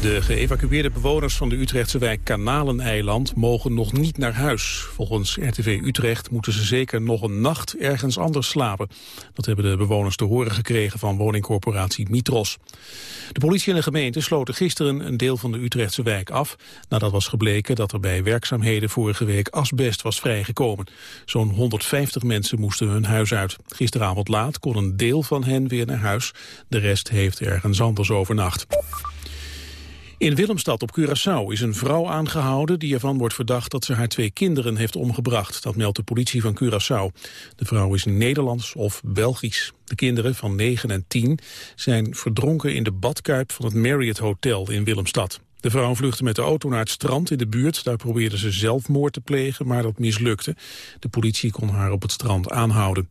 De geëvacueerde bewoners van de Utrechtse wijk Kanaleneiland mogen nog niet naar huis. Volgens RTV Utrecht moeten ze zeker nog een nacht ergens anders slapen. Dat hebben de bewoners te horen gekregen van woningcorporatie Mitros. De politie en de gemeente sloten gisteren een deel van de Utrechtse wijk af... nadat was gebleken dat er bij werkzaamheden vorige week asbest was vrijgekomen. Zo'n 150 mensen moesten hun huis uit. Gisteravond laat kon een deel van hen weer naar huis. De rest heeft ergens anders overnacht. In Willemstad op Curaçao is een vrouw aangehouden die ervan wordt verdacht dat ze haar twee kinderen heeft omgebracht. Dat meldt de politie van Curaçao. De vrouw is Nederlands of Belgisch. De kinderen van 9 en 10 zijn verdronken in de badkuip van het Marriott Hotel in Willemstad. De vrouw vluchtte met de auto naar het strand in de buurt. Daar probeerde ze zelfmoord te plegen, maar dat mislukte. De politie kon haar op het strand aanhouden.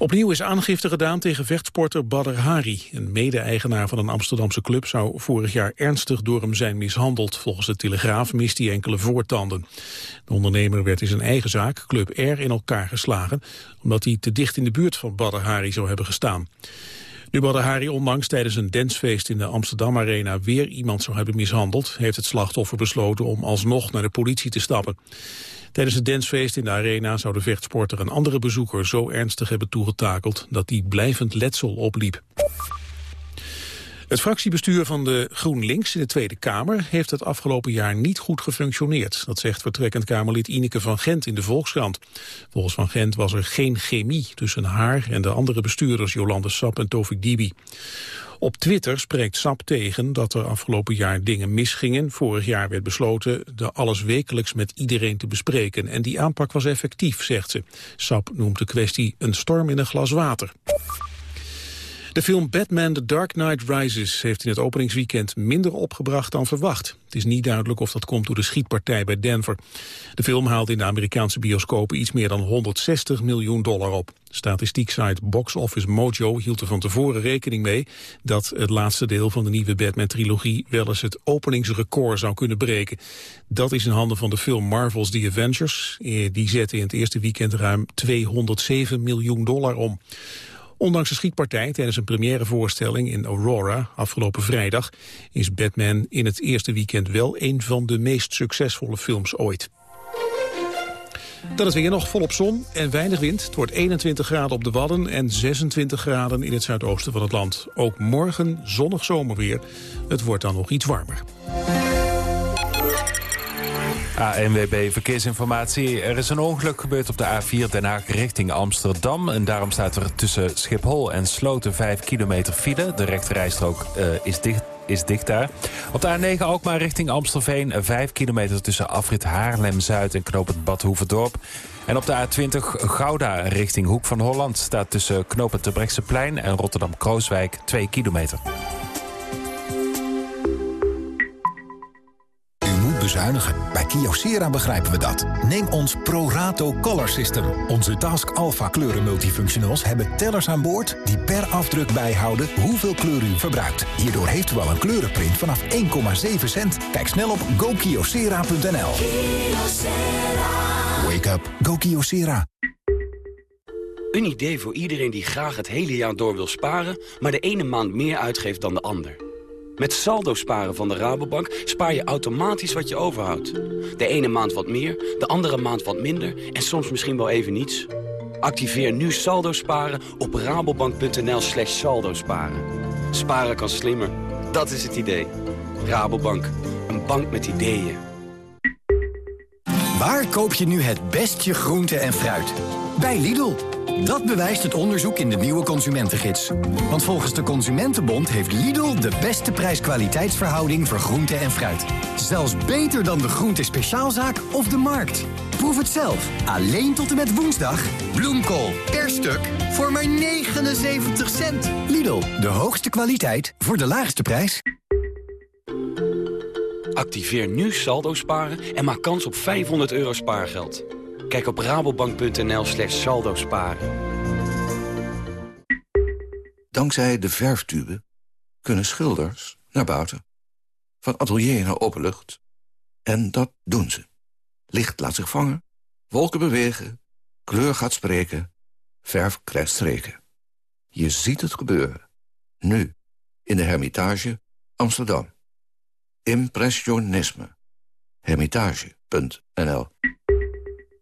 Opnieuw is aangifte gedaan tegen vechtsporter Badr Hari. Een mede-eigenaar van een Amsterdamse club zou vorig jaar ernstig door hem zijn mishandeld. Volgens de Telegraaf mist hij enkele voortanden. De ondernemer werd in zijn eigen zaak, Club R, in elkaar geslagen... omdat hij te dicht in de buurt van Badr Hari zou hebben gestaan. Nu Badr Hari onlangs tijdens een dancefeest in de Amsterdam Arena weer iemand zou hebben mishandeld, heeft het slachtoffer besloten om alsnog naar de politie te stappen. Tijdens het dancefeest in de arena zou de vechtsporter een andere bezoeker zo ernstig hebben toegetakeld dat hij blijvend letsel opliep. Het fractiebestuur van de GroenLinks in de Tweede Kamer heeft het afgelopen jaar niet goed gefunctioneerd. Dat zegt vertrekkend Kamerlid Ineke van Gent in de Volkskrant. Volgens Van Gent was er geen chemie tussen haar en de andere bestuurders Jolande Sap en Tovik Dibi. Op Twitter spreekt SAP tegen dat er afgelopen jaar dingen misgingen. Vorig jaar werd besloten de alles wekelijks met iedereen te bespreken. En die aanpak was effectief, zegt ze. SAP noemt de kwestie een storm in een glas water. De film Batman The Dark Knight Rises heeft in het openingsweekend minder opgebracht dan verwacht. Het is niet duidelijk of dat komt door de schietpartij bij Denver. De film haalde in de Amerikaanse bioscopen iets meer dan 160 miljoen dollar op. Statistieksite Box Office Mojo hield er van tevoren rekening mee dat het laatste deel van de nieuwe Batman-trilogie wel eens het openingsrecord zou kunnen breken. Dat is in handen van de film Marvel's The Avengers. Eh, die zette in het eerste weekend ruim 207 miljoen dollar om. Ondanks de schietpartij tijdens een premièrevoorstelling in Aurora afgelopen vrijdag is Batman in het eerste weekend wel een van de meest succesvolle films ooit. Dan is weer nog volop zon en weinig wind. Het wordt 21 graden op de Wadden en 26 graden in het zuidoosten van het land. Ook morgen zonnig zomerweer. Het wordt dan nog iets warmer. ANWB Verkeersinformatie. Er is een ongeluk gebeurd op de A4 Den Haag richting Amsterdam. En daarom staat er tussen Schiphol en Sloten 5 kilometer file. De rechterrijstrook uh, is dicht is dicht daar. Op de A9 ook maar richting Amstelveen. 5 kilometer tussen afrit Haarlem-Zuid en knooppunt Badhoevedorp. En op de A20 Gouda richting Hoek van Holland... staat tussen knooppunt Terbrechtseplein en Rotterdam-Krooswijk 2 kilometer. Bezuinigen. Bij Kyocera begrijpen we dat. Neem ons ProRato Color System. Onze Task Alpha kleuren multifunctionals hebben tellers aan boord... die per afdruk bijhouden hoeveel kleur u verbruikt. Hierdoor heeft u al een kleurenprint vanaf 1,7 cent. Kijk snel op gokyocera.nl. Wake up. Go Kyocera. Een idee voor iedereen die graag het hele jaar door wil sparen... maar de ene maand meer uitgeeft dan de ander. Met saldo sparen van de Rabobank spaar je automatisch wat je overhoudt. De ene maand wat meer, de andere maand wat minder en soms misschien wel even niets. Activeer nu saldo sparen op rabobank.nl slash saldo sparen. Sparen kan slimmer, dat is het idee. Rabobank, een bank met ideeën. Waar koop je nu het beste groente en fruit? Bij Lidl. Dat bewijst het onderzoek in de nieuwe consumentengids. Want volgens de Consumentenbond heeft Lidl de beste prijs-kwaliteitsverhouding voor groente en fruit. Zelfs beter dan de groente speciaalzaak of de markt. Proef het zelf. Alleen tot en met woensdag. Bloemkool per stuk voor maar 79 cent. Lidl, de hoogste kwaliteit voor de laagste prijs. Activeer nu saldo sparen en maak kans op 500 euro spaargeld. Kijk op rabobank.nl slash saldo sparen. Dankzij de verftube kunnen schilders naar buiten. Van atelier naar openlucht. En dat doen ze. Licht laat zich vangen, wolken bewegen, kleur gaat spreken Verf krijgt streken. Je ziet het gebeuren. Nu, in de Hermitage, Amsterdam. Impressionisme. Hermitage.nl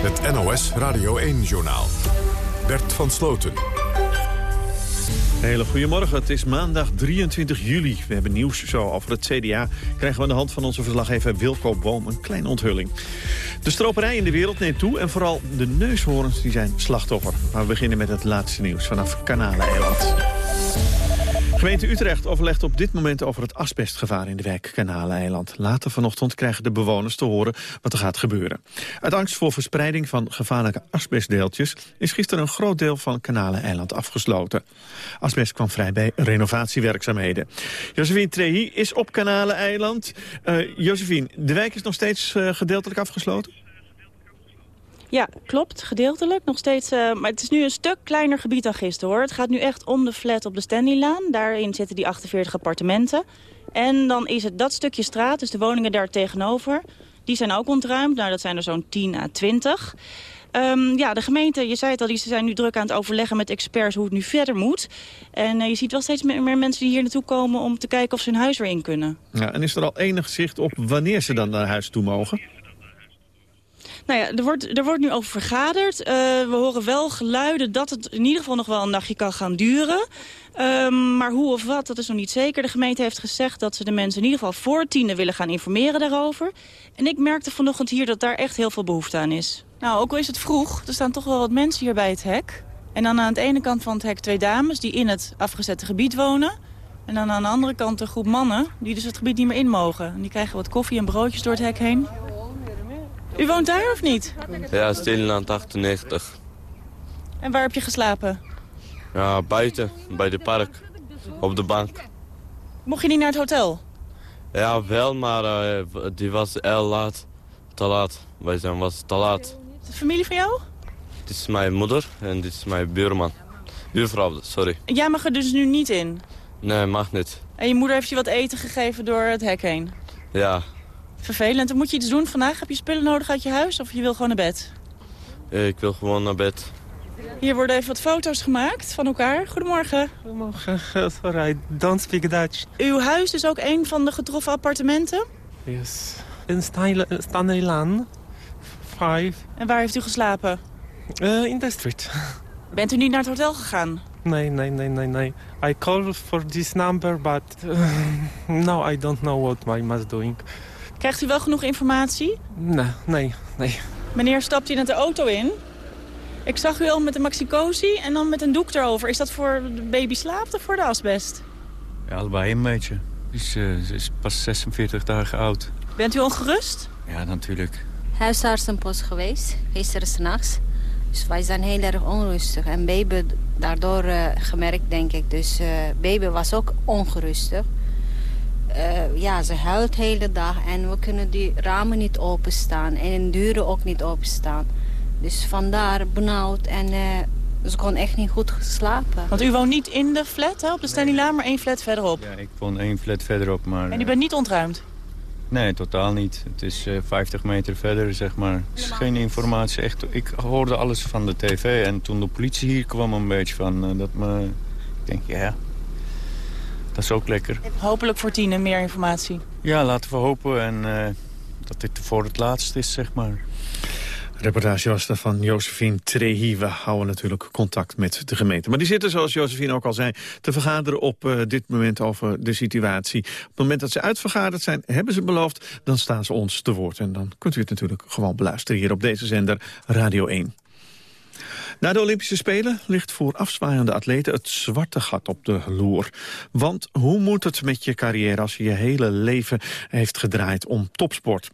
Het NOS Radio 1-journaal. Bert van Sloten. Hele goedemorgen, het is maandag 23 juli. We hebben nieuws zo over het CDA. Krijgen we aan de hand van onze verslaggever Wilco Boom een kleine onthulling. De stroperij in de wereld neemt toe en vooral de neushoorns die zijn slachtoffer. Maar we beginnen met het laatste nieuws vanaf Kanaleiland. Gemeente Utrecht overlegt op dit moment over het asbestgevaar in de wijk Kanaleiland. Later vanochtend krijgen de bewoners te horen wat er gaat gebeuren. Uit angst voor verspreiding van gevaarlijke asbestdeeltjes is gisteren een groot deel van Kanaleiland afgesloten. Asbest kwam vrij bij renovatiewerkzaamheden. Josephine Trehi is op Kanaleiland. Uh, Josephine, de wijk is nog steeds uh, gedeeltelijk afgesloten? Ja, klopt. Gedeeltelijk. Nog steeds, uh, maar het is nu een stuk kleiner gebied dan gisteren, hoor. Het gaat nu echt om de flat op de Stanleylaan. Daarin zitten die 48 appartementen. En dan is het dat stukje straat, dus de woningen daar tegenover... die zijn ook ontruimd. Nou, dat zijn er zo'n 10 à 20. Um, ja, de gemeente, je zei het al, die zijn nu druk aan het overleggen met experts hoe het nu verder moet. En uh, je ziet wel steeds meer, meer, mensen die hier naartoe komen om te kijken of ze hun huis weer in kunnen. Ja, en is er al enig zicht op wanneer ze dan naar huis toe mogen? Nou ja, er wordt, er wordt nu over vergaderd. Uh, we horen wel geluiden dat het in ieder geval nog wel een nachtje kan gaan duren. Um, maar hoe of wat, dat is nog niet zeker. De gemeente heeft gezegd dat ze de mensen in ieder geval voor tienen willen gaan informeren daarover. En ik merkte vanochtend hier dat daar echt heel veel behoefte aan is. Nou, ook al is het vroeg, er staan toch wel wat mensen hier bij het hek. En dan aan de ene kant van het hek twee dames die in het afgezette gebied wonen. En dan aan de andere kant een groep mannen die dus het gebied niet meer in mogen. En die krijgen wat koffie en broodjes door het hek heen. U woont daar of niet? Ja, Steenland 98. En waar heb je geslapen? Ja, buiten, bij de park. Op de bank. Mocht je niet naar het hotel? Ja, wel, maar uh, die was heel laat. Te laat. Wij zijn was te laat. Is het familie van jou? Dit is mijn moeder en dit is mijn buurman. Buurvrouw, sorry. Jij mag er dus nu niet in? Nee, mag niet. En je moeder heeft je wat eten gegeven door het hek heen? Ja, Vervelend. Dan moet je iets doen vandaag. Heb je spullen nodig uit je huis of je wil gewoon naar bed? Ik wil gewoon naar bed. Hier worden even wat foto's gemaakt van elkaar. Goedemorgen. Goedemorgen. Sorry, I don't speak Dutch. Uw huis is ook een van de getroffen appartementen? Yes. In Stanleylaan. Five. En waar heeft u geslapen? Uh, in the street. Bent u niet naar het hotel gegaan? Nee, nee, nee, nee, nee. I called for this number, but uh, no, I don't know what my mother doing. Krijgt u wel genoeg informatie? Nee, nee, nee. Meneer, stapt u net de auto in? Ik zag u al met een maxicosi en dan met een doek erover. Is dat voor de baby slaapt of voor de asbest? Ja, allebei een beetje. Is, uh, ze is pas 46 dagen oud. Bent u ongerust? Ja, natuurlijk. Huisartsenpost geweest, gisteren s'nachts. Dus wij zijn heel erg onrustig. En baby daardoor uh, gemerkt, denk ik. Dus uh, baby was ook ongerustig. Uh, ja, ze huilt de hele dag en we kunnen die ramen niet openstaan. En de deuren ook niet openstaan. Dus vandaar benauwd en uh, ze kon echt niet goed slapen. Want u woont niet in de flat hè, op de Stanleylaan, maar één flat verderop? Ja, ik woon één flat verderop, maar... En u bent niet ontruimd? Nee, totaal niet. Het is uh, 50 meter verder, zeg maar. Het is geen informatie. Echt, ik hoorde alles van de tv en toen de politie hier kwam een beetje van... dat me... Ik denk, ja, dat is ook lekker. Hopelijk voor Tine meer informatie. Ja, laten we hopen en uh, dat dit voor het laatst is, zeg maar. reportage was er van Josephine Trehi. We houden natuurlijk contact met de gemeente. Maar die zitten, zoals Josephine ook al zei, te vergaderen op uh, dit moment over de situatie. Op het moment dat ze uitvergaderd zijn, hebben ze beloofd, dan staan ze ons te woord. En dan kunt u het natuurlijk gewoon beluisteren hier op deze zender Radio 1. Na de Olympische Spelen ligt voor afzwaaiende atleten het zwarte gat op de loer. Want hoe moet het met je carrière als je je hele leven heeft gedraaid om topsport?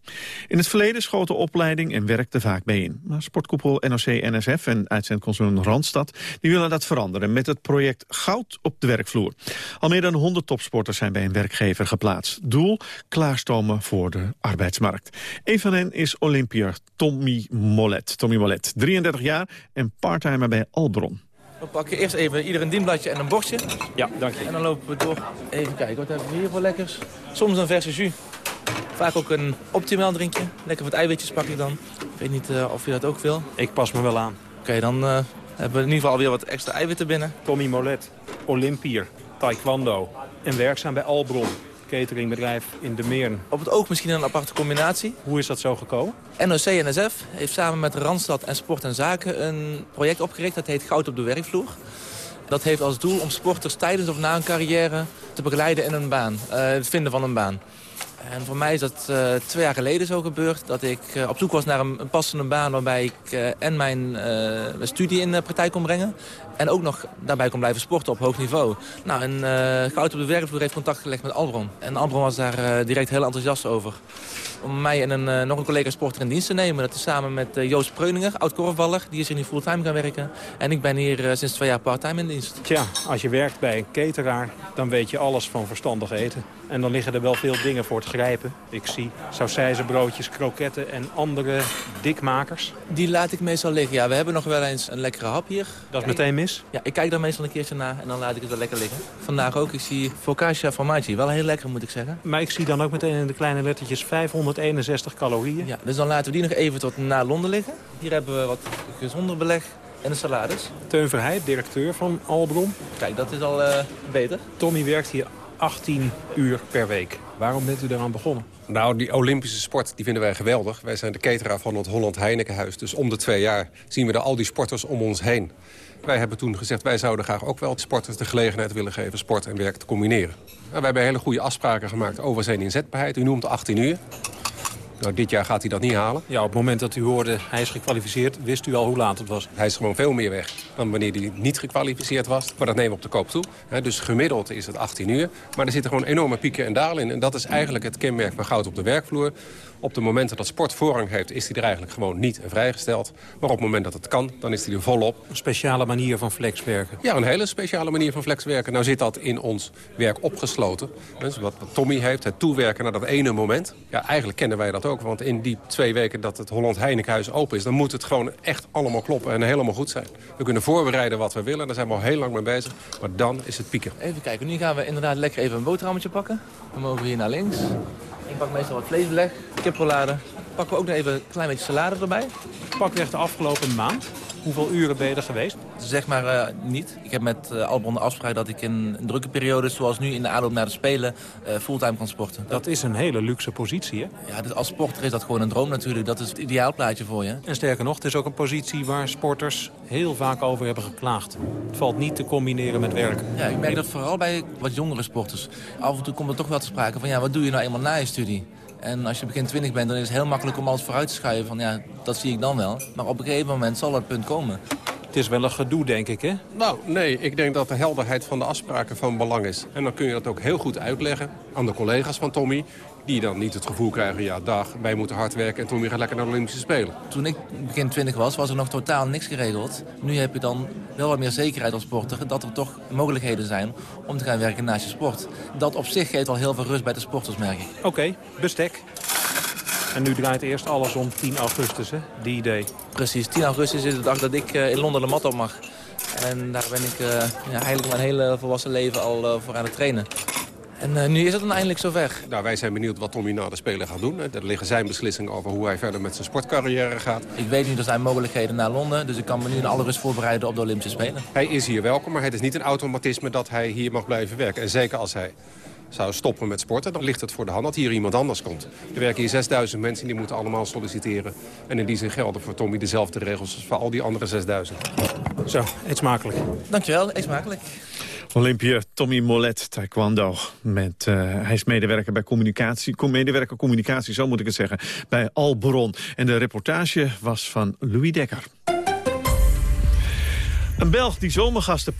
In het verleden schoten opleiding en werk er vaak mee in. Maar sportkoepel NOC-NSF en uitzendconcern Randstad die willen dat veranderen met het project Goud op de werkvloer. Al meer dan 100 topsporters zijn bij een werkgever geplaatst. Doel klaarstomen voor de arbeidsmarkt. Een van hen is Olympier Tommy Mollet. Tommy Mollet, 33 jaar en parttimer bij Albron. We pakken eerst even ieder een dienbladje en een bordje. Ja, dank je. En dan lopen we door. Even kijken, wat hebben we hier voor lekkers? Soms een verse jus. Vaak ook een optimaal drinkje. Lekker wat eiwitjes pak ik dan. Ik weet niet uh, of je dat ook wil. Ik pas me wel aan. Oké, okay, dan uh, hebben we in ieder geval alweer wat extra eiwitten binnen. Tommy Molet, Olympier, taekwondo en werkzaam bij Albron cateringbedrijf in de Meern. Op het oog misschien een aparte combinatie. Hoe is dat zo gekomen? NOC-NSF heeft samen met Randstad en Sport en Zaken een project opgericht. Dat heet Goud op de werkvloer. Dat heeft als doel om sporters tijdens of na een carrière te begeleiden in een baan. Uh, het vinden van een baan. En voor mij is dat uh, twee jaar geleden zo gebeurd. Dat ik uh, op zoek was naar een, een, passende baan waarbij ik uh, en mijn studie in praktijk kon brengen. En ook nog daarbij kon blijven sporten op hoog niveau. Nou, en Goud op de werkvloer heeft contact gelegd met Albron. En Albron was daar direct heel enthousiast over. Om mij en een, nog een collega sporter in dienst te nemen. Dat is samen met Joost Preuninger, oud-korfballer. Die is hier nu fulltime gaan werken. En ik ben hier sinds twee jaar parttime in dienst. Tja, als je werkt bij een cateraar, dan weet je alles van verstandig eten. En dan liggen er wel veel dingen voor te grijpen. Ik zie sausijzenbroodjes, kroketten en andere dikmakers. Die laat ik meestal liggen. Ja, we hebben nog wel eens een lekkere hap hier. Dat is meteen mis? Ja, ik kijk daar meestal een keertje naar en dan laat ik het wel lekker liggen. Vandaag ook. Ik zie focaccia formaggi. Wel heel lekker, moet ik zeggen. Maar ik zie dan ook meteen in de kleine lettertjes 561 calorieën. Ja, dus dan laten we die nog even tot na Londen liggen. Hier hebben we wat gezonder beleg en de salades. Teun Verheij, directeur van Albron. Kijk, dat is al uh, beter. Tommy werkt hier 18 uur per week. Waarom bent u eraan begonnen? Nou, die Olympische sport die vinden wij geweldig. Wij zijn de cateraar van het Holland Heinekenhuis. Dus om de twee jaar zien we er al die sporters om ons heen. Wij hebben toen gezegd, wij zouden graag ook wel sporters de gelegenheid willen geven... sport en werk te combineren. Nou, we hebben hele goede afspraken gemaakt over zijn inzetbaarheid. U noemt 18 uur. Nou, dit jaar gaat hij dat niet halen. Ja, op het moment dat u hoorde hij is gekwalificeerd, wist u al hoe laat het was? Hij is gewoon veel meer weg dan wanneer hij niet gekwalificeerd was. Maar dat nemen we op de koop toe. dus gemiddeld is het 18 uur. Maar er zitten gewoon enorme pieken en dalen in. En dat is eigenlijk het kenmerk van goud op de werkvloer. Op de momenten dat sport voorrang heeft, is hij er eigenlijk gewoon niet vrijgesteld. Maar op het moment dat het kan, dan is hij er volop. Een speciale manier van flexwerken? Ja, een hele speciale manier van flexwerken. Nou zit dat in ons werk opgesloten. Dus wat Tommy heeft, het toewerken naar dat ene moment. Ja, eigenlijk kennen wij dat ook. Want in die twee weken dat het Holland Heinekenhuis open is... dan moet het gewoon echt allemaal kloppen en helemaal goed zijn. We kunnen voorbereiden wat we willen. Daar zijn we al heel lang mee bezig. Maar dan is het pieken. Even kijken, nu gaan we inderdaad lekker even een boterhammetje pakken. We mogen hier naar links. Ik pak meestal wat vleesbeleg, kiprolade. Pakken we ook nog even een klein beetje salade erbij. Pakweg de afgelopen maand. Hoeveel uren ben je er geweest? Zeg maar uh, niet. Ik heb met uh, Albron de afspraak dat ik in een drukke periode, zoals nu in de aanloop naar de Spelen, uh, fulltime kan sporten. Dat is een hele luxe positie, hè? Ja, dus als sporter is dat gewoon een droom natuurlijk. Dat is het ideaalplaatje voor je. En sterker nog, het is ook een positie waar sporters heel vaak over hebben geklaagd. Het valt niet te combineren met werken. Ja, ik merk dat vooral bij wat jongere sporters. Af en toe komt er toch wel te sprake van, ja, wat doe je nou eenmaal na je studie? En als je begin 20 bent, dan is het heel makkelijk om alles vooruit te schuiven. Van ja, dat zie ik dan wel. Maar op een gegeven moment zal dat punt komen. Het is wel een gedoe, denk ik, hè? Nou, nee. Ik denk dat de helderheid van de afspraken van belang is. En dan kun je dat ook heel goed uitleggen aan de collega's van Tommy die dan niet het gevoel krijgen, ja dag, wij moeten hard werken en Tommy gaat lekker naar de Olympische Spelen. Toen ik begin 20 was, was er nog totaal niks geregeld. Nu heb je dan wel wat meer zekerheid als sporter dat er toch mogelijkheden zijn om te gaan werken naast je sport. Dat op zich geeft al heel veel rust bij de sporters, merk ik. Oké, bestek. En nu draait eerst alles om 10 augustus, hè? Die idee. Precies, 10 augustus is de dag dat ik uh, in Londen de mat op mag. En daar ben ik uh, ja, eigenlijk mijn hele volwassen leven al uh, voor aan het trainen. En uh, nu is het dan eindelijk zover. Nou, wij zijn benieuwd wat Tommy na de Spelen gaat doen. Er liggen zijn beslissingen over hoe hij verder met zijn sportcarrière gaat. Ik weet nu, er zijn mogelijkheden naar Londen. Dus ik kan me nu in alle rust voorbereiden op de Olympische Spelen. Hij is hier welkom, maar het is niet een automatisme dat hij hier mag blijven werken. En zeker als hij zou stoppen met sporten, dan ligt het voor de hand dat hier iemand anders komt. Er werken hier 6000 mensen, die moeten allemaal solliciteren. En in die zin gelden voor Tommy dezelfde regels als voor al die andere 6000. Zo, eet smakelijk. Dankjewel, eet smakelijk. Olympiër Tommy Molet, taekwondo. Met, uh, hij is medewerker bij communicatie, medewerker communicatie, zo moet ik het zeggen, bij Albron. En de reportage was van Louis Dekker. Een Belg die zomergasten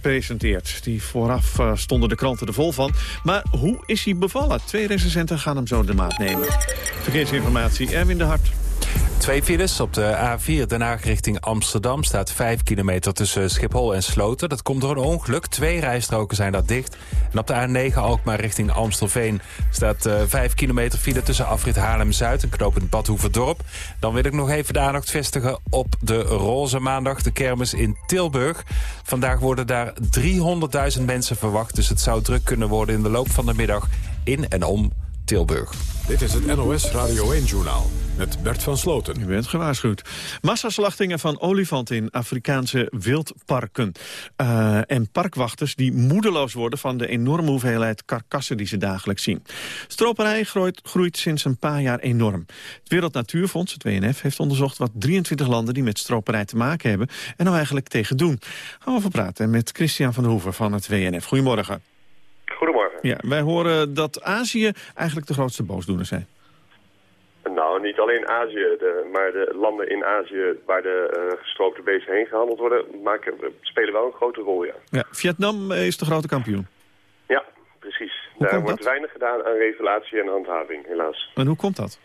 presenteert. Die vooraf uh, stonden de kranten er vol van. Maar hoe is hij bevallen? Twee recensenten gaan hem zo de maat nemen. Verkeersinformatie, Erwin de Hart. Twee files op de A4 Den Haag richting Amsterdam staat 5 kilometer tussen Schiphol en Sloten. Dat komt door een ongeluk. Twee rijstroken zijn daar dicht. En op de A9 Alkmaar richting Amstelveen staat uh, 5 kilometer file tussen afrit Haarlem-Zuid en knooppunt Badhoevedorp. Dan wil ik nog even de aandacht vestigen op de Roze Maandag, de kermis in Tilburg. Vandaag worden daar 300.000 mensen verwacht, dus het zou druk kunnen worden in de loop van de middag in en om Tilburg. Dit is het NOS Radio 1-journaal met Bert van Sloten. U bent gewaarschuwd. Massaslachtingen van olifanten in Afrikaanse wildparken. Uh, en parkwachters die moedeloos worden van de enorme hoeveelheid karkassen die ze dagelijks zien. Stroperij groeit, groeit sinds een paar jaar enorm. Het Wereld Natuurfonds, het WNF, heeft onderzocht wat 23 landen die met stroperij te maken hebben en nou eigenlijk tegen doen. Gaan we over praten met Christian van der Hoeven van het WNF. Goedemorgen. Goedemorgen. Ja, wij horen dat Azië eigenlijk de grootste boosdoener zijn. Nou, niet alleen Azië, de, maar de landen in Azië waar de uh, gestroopte beesten heen gehandeld worden, maken, spelen wel een grote rol, ja. ja. Vietnam is de grote kampioen. Ja, precies. Daar wordt weinig gedaan aan regulatie en handhaving, helaas. En hoe komt dat?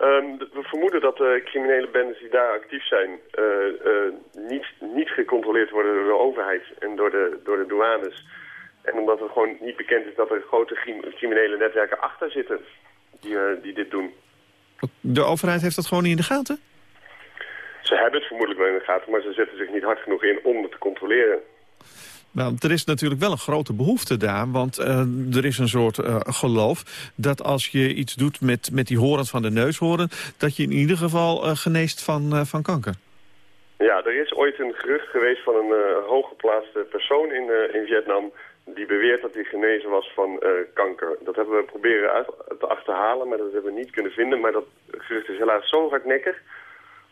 Um, we vermoeden dat de criminele bendes die daar actief zijn uh, uh, niet, niet gecontroleerd worden door de overheid en door de, door de douanes. En omdat het gewoon niet bekend is dat er grote criminele netwerken achter zitten die, uh, die dit doen. De overheid heeft dat gewoon niet in de gaten? Ze hebben het vermoedelijk wel in de gaten, maar ze zetten zich niet hard genoeg in om het te controleren. Nou, er is natuurlijk wel een grote behoefte daar, want uh, er is een soort uh, geloof dat als je iets doet met, met die horens van de neushoorn, dat je in ieder geval uh, geneest van, van kanker. Ja, er is ooit een gerucht geweest van een hooggeplaatste persoon in, in Vietnam die beweert dat hij genezen was van uh, kanker. Dat hebben we proberen uit, te achterhalen, maar dat hebben we niet kunnen vinden. Maar dat gerucht is helaas zo hardnekkig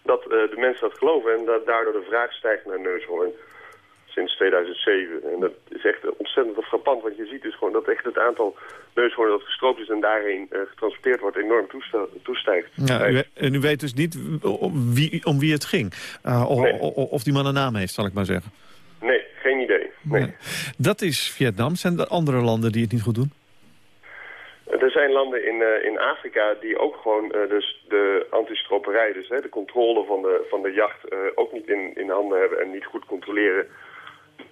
dat uh, de mensen dat geloven en dat daardoor de vraag stijgt naar neushoorn sinds 2007. En dat is echt ontzettend frappant, want je ziet dus gewoon dat echt het aantal neushoorn dat gestroopt is en daarheen uh, getransporteerd wordt enorm toestijgt. Ja, u, en u weet dus niet om wie, om wie het ging? Nee. Of die man een naam heeft, zal ik maar zeggen. Nee, geen idee. Nee. Dat is Vietnam. Zijn er andere landen die het niet goed doen? Er zijn landen in, uh, in Afrika die ook gewoon uh, dus de antistropperij, dus hè, de controle van de, van de jacht, uh, ook niet in, in handen hebben en niet goed controleren.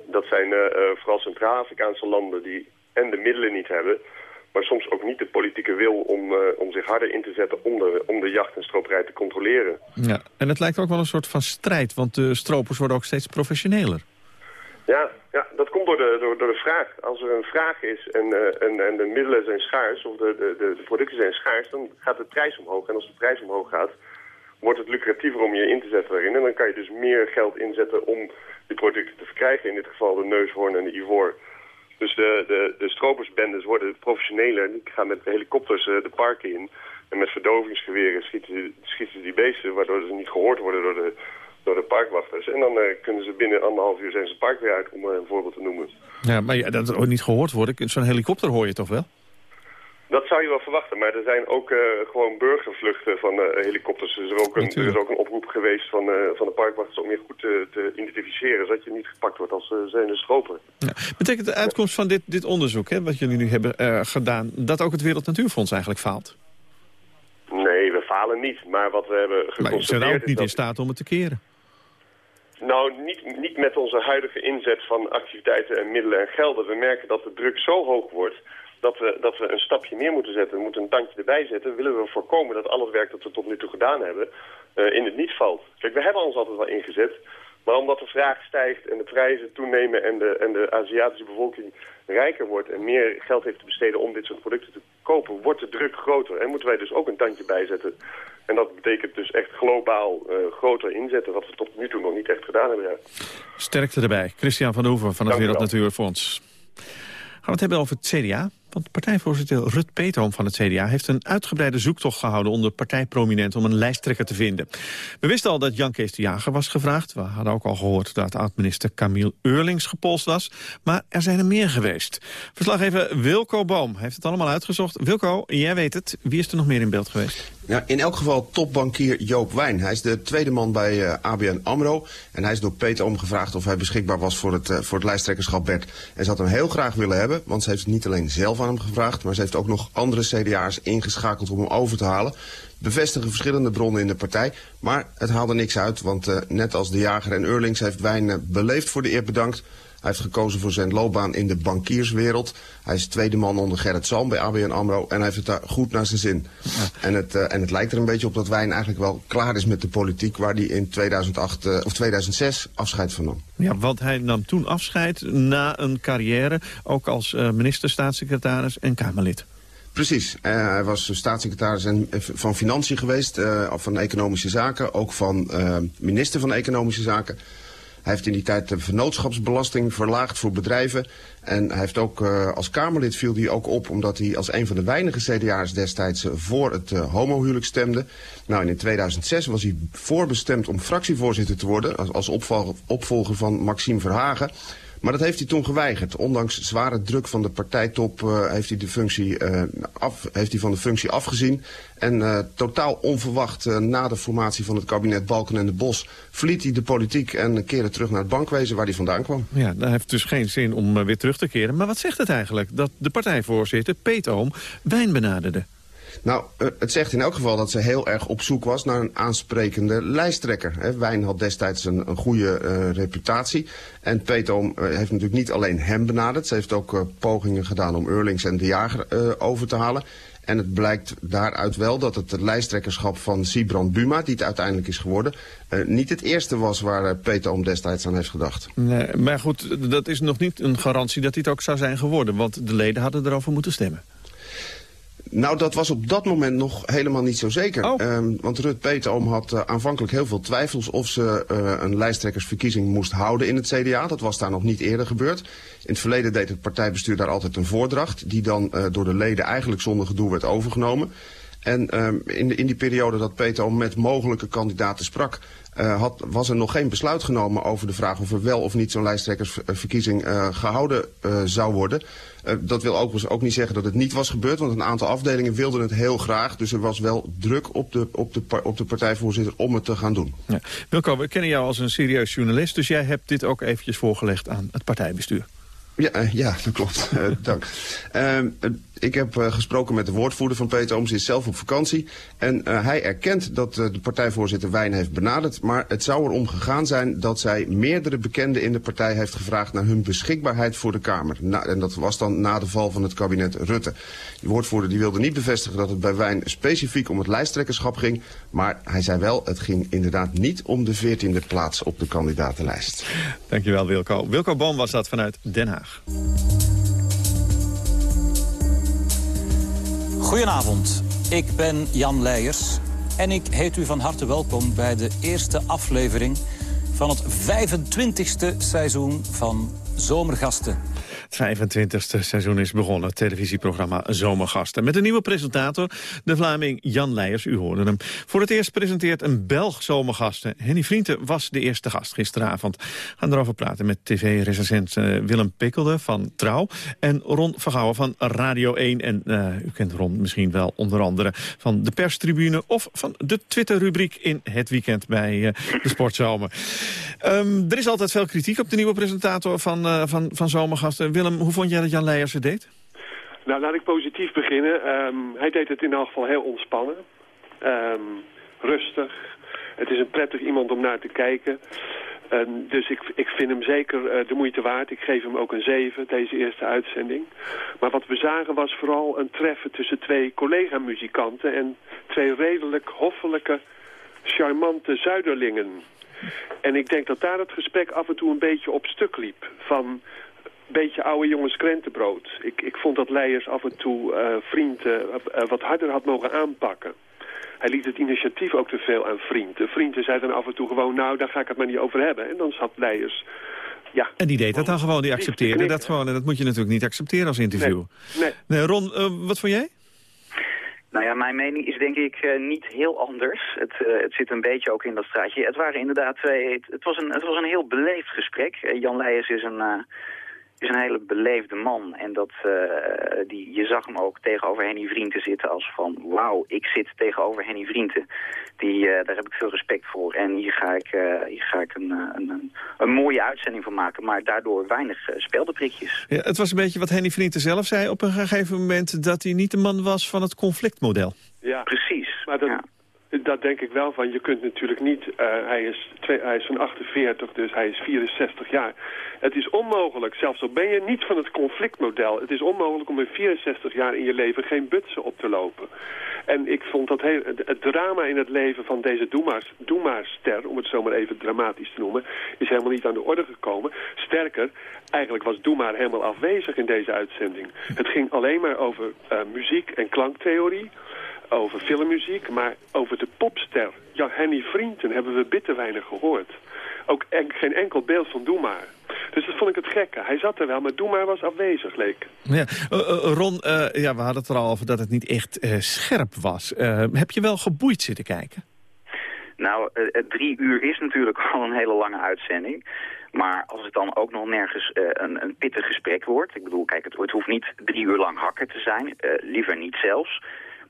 Dat zijn vooral Centraal-Afrikaanse landen die en de middelen niet hebben, maar soms ook niet de politieke wil om, om zich harder in te zetten om de, om de jacht en stroperij te controleren. Ja, en het lijkt ook wel een soort van strijd, want de stropers worden ook steeds professioneler. Ja, ja, dat komt door de, door, de vraag. Als er een vraag is en, uh, en, en de middelen zijn schaars, of de, de, de, producten zijn schaars, dan gaat de prijs omhoog. En als de prijs omhoog gaat, wordt het lucratiever om je in te zetten daarin. En dan kan je dus meer geld inzetten om die producten te verkrijgen. In dit geval de neushoorn en de ivoor. Dus de, de, de stropersbendes worden professioneler. Die gaan met helikopters uh, de parken in. En met verdovingsgeweren schieten, schieten die beesten, waardoor ze niet gehoord worden door de door de parkwachters. En dan uh, kunnen ze binnen anderhalf uur zijn ze park weer uit, om uh, een voorbeeld te noemen. Ja, maar ja, dat ook niet gehoord worden. Zo'n helikopter hoor je toch wel? Dat zou je wel verwachten, maar er zijn ook uh, gewoon burgervluchten van helikopters. Er is, ook een, er is ook een oproep geweest van, van de parkwachters om je goed te, te identificeren, zodat je niet gepakt wordt als zijnde. Ja. Betekent de uitkomst van dit, dit onderzoek, hè, wat jullie nu hebben gedaan, dat ook het Wereld Natuurfonds eigenlijk faalt? Nee, we falen niet, maar wat we hebben geconstateerd... Maar je bent ook niet in staat om het te keren. Nou, niet, niet met onze huidige inzet van activiteiten en middelen en gelden. We merken dat de druk zo hoog wordt dat we, dat we een stapje meer moeten zetten. We moeten een tandje erbij zetten. Willen we voorkomen dat alles werk dat we tot nu toe gedaan hebben uh, in het niet valt. Kijk, we hebben ons altijd wel ingezet. Maar omdat de vraag stijgt en de prijzen toenemen en de, en de Aziatische bevolking rijker wordt en meer geld heeft te besteden om dit soort producten te kopen, wordt de druk groter. En moeten wij dus ook een tandje bijzetten. En dat betekent dus echt globaal uh, groter inzetten, wat we tot nu toe nog niet echt gedaan hebben. Ja. Sterkte erbij. Christian van Hoeven van het Wereld Natuurfonds. Gaan we het hebben over het CDA? Want partijvoorzitter Rut Peterham van het CDA heeft een uitgebreide zoektocht gehouden onder partijprominenten om een lijsttrekker te vinden. We wisten al dat Jan Kees de Jager was gevraagd. We hadden ook al gehoord dat oud-minister Camille Eurlings gepolst was. Maar er zijn er meer geweest. Verslaggever Wilco Boom heeft het allemaal uitgezocht. Wilco, jij weet het. Wie is er nog meer in beeld geweest? In elk geval topbankier Joop Wijn. Hij is de tweede man bij uh, ABN AMRO. En hij is door Peter omgevraagd of hij beschikbaar was voor het, uh, voor het lijsttrekkerschap Bert. En ze had hem heel graag willen hebben, want ze heeft het niet alleen zelf aan hem gevraagd... maar ze heeft ook nog andere CDA's ingeschakeld om hem over te halen. Bevestigen verschillende bronnen in de partij. Maar het haalde niks uit, want uh, net als de jager en Eurlings heeft Wijn beleefd voor de eer bedankt... Hij heeft gekozen voor zijn loopbaan in de bankierswereld. Hij is tweede man onder Gerrit Salm bij ABN AMRO. En hij heeft het daar goed naar zijn zin. Ja. En, het, uh, en het lijkt er een beetje op dat Wijn eigenlijk wel klaar is met de politiek... waar hij in 2008, uh, of 2006 afscheid van nam. Ja, want hij nam toen afscheid na een carrière... ook als uh, minister, staatssecretaris en Kamerlid. Precies. Uh, hij was staatssecretaris en, van Financiën geweest, uh, van Economische Zaken. Ook van uh, minister van Economische Zaken. Hij heeft in die tijd de vennootschapsbelasting verlaagd voor bedrijven. En hij heeft ook uh, als Kamerlid viel hij ook op omdat hij als een van de weinige CDA's destijds uh, voor het uh, homohuwelijk stemde. Nou, en in 2006 was hij voorbestemd om fractievoorzitter te worden als, als opvolger van Maxime Verhagen. Maar dat heeft hij toen geweigerd. Ondanks zware druk van de partijtop uh, heeft, hij de functie, uh, af, heeft hij van de functie afgezien. En uh, totaal onverwacht na de formatie van het kabinet Balken en de Bos... verliet hij de politiek en keerde terug naar het bankwezen waar hij vandaan kwam. Ja, dat heeft dus geen zin om weer terug te keren. Maar wat zegt het eigenlijk dat de partijvoorzitter, Peter Oom, wijn benaderde? Nou, het zegt in elk geval dat ze heel erg op zoek was naar een aansprekende lijsttrekker. Wijn had destijds een, een goede uh, reputatie. En Peter uh, heeft natuurlijk niet alleen hem benaderd. Ze heeft ook pogingen gedaan om Eurlings en de Jager over te halen. En het blijkt daaruit wel dat het, het lijsttrekkerschap van Sibrand Buma, die het uiteindelijk is geworden, niet het eerste was waar Peter Oom destijds aan heeft gedacht. Nee, maar goed, dat is nog niet een garantie dat dit ook zou zijn geworden, want de leden hadden erover moeten stemmen. Nou, dat was op dat moment nog helemaal niet zo zeker. Oh. Um, want Rut Peteroom had uh, aanvankelijk heel veel twijfels of ze uh, een lijsttrekkersverkiezing moest houden in het CDA. Dat was daar nog niet eerder gebeurd. In het verleden deed het partijbestuur daar altijd een voordracht... die dan uh, door de leden eigenlijk zonder gedoe werd overgenomen. En um, in, de, in die periode dat Peteroom met mogelijke kandidaten sprak... Uh, had, was er nog geen besluit genomen over de vraag of er wel of niet zo'n lijsttrekkersverkiezing uh, gehouden uh, zou worden. Dat wil ook, ook niet zeggen dat het niet was gebeurd, want een aantal afdelingen wilden het heel graag. Dus er was wel druk op de, op de, op de partijvoorzitter om het te gaan doen. Ja. Wilco, we kennen jou als een serieus journalist, dus jij hebt dit ook eventjes voorgelegd aan het partijbestuur. Ja, ja dat klopt. dank. Ik heb uh, gesproken met de woordvoerder van Peter Ooms, is zelf op vakantie. En uh, hij erkent dat uh, de partijvoorzitter Wijn heeft benaderd. Maar het zou erom gegaan zijn dat zij meerdere bekenden in de partij heeft gevraagd naar hun beschikbaarheid voor de Kamer. En dat was dan na de val van het kabinet Rutte. De woordvoerder die wilde niet bevestigen dat het bij Wijn specifiek om het lijsttrekkerschap ging. Maar hij zei wel, het ging inderdaad niet om de veertiende plaats op de kandidatenlijst. Dankjewel Wilco. Wilco Boom was dat vanuit Den Haag. Goedenavond, ik ben Jan Leijers en ik heet u van harte welkom bij de eerste aflevering van het 25e seizoen van Zomergasten. Het 25e seizoen is begonnen, het televisieprogramma Zomergasten. Met een nieuwe presentator, de Vlaming Jan Leijers, u hoorde hem. Voor het eerst presenteert een Belg Zomergasten. Henny Vrienden was de eerste gast gisteravond. We gaan erover praten met tv-recensent uh, Willem Pikkelde van Trouw... en Ron Vergouwen van Radio 1. En uh, u kent Ron misschien wel onder andere van de perstribune... of van de Twitter-rubriek in het weekend bij uh, de Sportzomer. Um, er is altijd veel kritiek op de nieuwe presentator van, van, van Zomergasten... Willem, hoe vond jij dat Jan Leijers het deed? Nou, laat ik positief beginnen. Um, hij deed het in elk geval heel ontspannen. Um, rustig. Het is een prettig iemand om naar te kijken. Dus ik, ik vind hem zeker uh, de moeite waard. Ik geef hem ook een 7, deze eerste uitzending. Maar wat we zagen was vooral een treffen tussen twee collega-muzikanten... en twee redelijk hoffelijke, charmante zuiderlingen. En ik denk dat daar het gesprek af en toe een beetje op stuk liep. Van beetje oude jongens krentenbrood. Ik, ik vond dat Leijers af en toe uh, vriend uh, uh, wat harder had mogen aanpakken. Hij liet het initiatief ook te veel aan vrienden. Vrienden zei dan af en toe gewoon, nou, daar ga ik het maar niet over hebben. En dan zat Leijers... Ja. En die deed dat dan gewoon, die accepteerde dat gewoon. En dat moet je natuurlijk niet accepteren als interview. Nee. nee. nee Ron, wat vond jij? Nou ja, mijn mening is denk ik uh, niet heel anders. Het, uh, het zit een beetje ook in dat straatje. Het waren inderdaad twee... Het, het was, een, het was een heel beleefd gesprek. Uh, Jan Leijers is een is een hele beleefde man. En dat, eh, die, je zag hem ook tegenover Henny Vrienden zitten als van... wauw, ik zit tegenover Henny Vrienden. Die, eh, daar heb ik veel respect voor. En hier ga ik, eh, hier ga ik een, een, een, een mooie uitzending van maken. Maar daardoor weinig speldenprikjes. Ja, het was een beetje wat Henny Vrienden zelf zei op een gegeven moment... dat hij niet de man was van het conflictmodel. Ja, precies. Maar dat, dat denk ik wel van. Je kunt natuurlijk niet, uh, hij, is twee, hij is van 48, dus hij is 64 jaar. Het is onmogelijk, zelfs al ben je niet van het conflictmodel... het is onmogelijk om in 64 jaar in je leven geen butsen op te lopen. En ik vond dat heel, het drama in het leven van deze Doema-ster... om het zo maar even dramatisch te noemen... is helemaal niet aan de orde gekomen. Sterker, eigenlijk was Doema helemaal afwezig in deze uitzending. Het ging alleen maar over uh, muziek en klanktheorie over filmmuziek, maar over de popster ja, Henny Vrienden hebben we bitter weinig gehoord. Ook geen enkel beeld van Doe maar. Dus dat vond ik het gekke. Hij zat er wel, maar Doe maar was afwezig, leek. Ja, uh, uh, Ron, uh, ja, we hadden het er al over dat het niet echt scherp was. heb je wel geboeid zitten kijken? Nou, drie uur is natuurlijk al een hele lange uitzending. Maar als het dan ook nog nergens een, een pittig gesprek wordt... ik bedoel, kijk, het, het hoeft niet drie uur lang hakken te zijn. liever niet zelfs.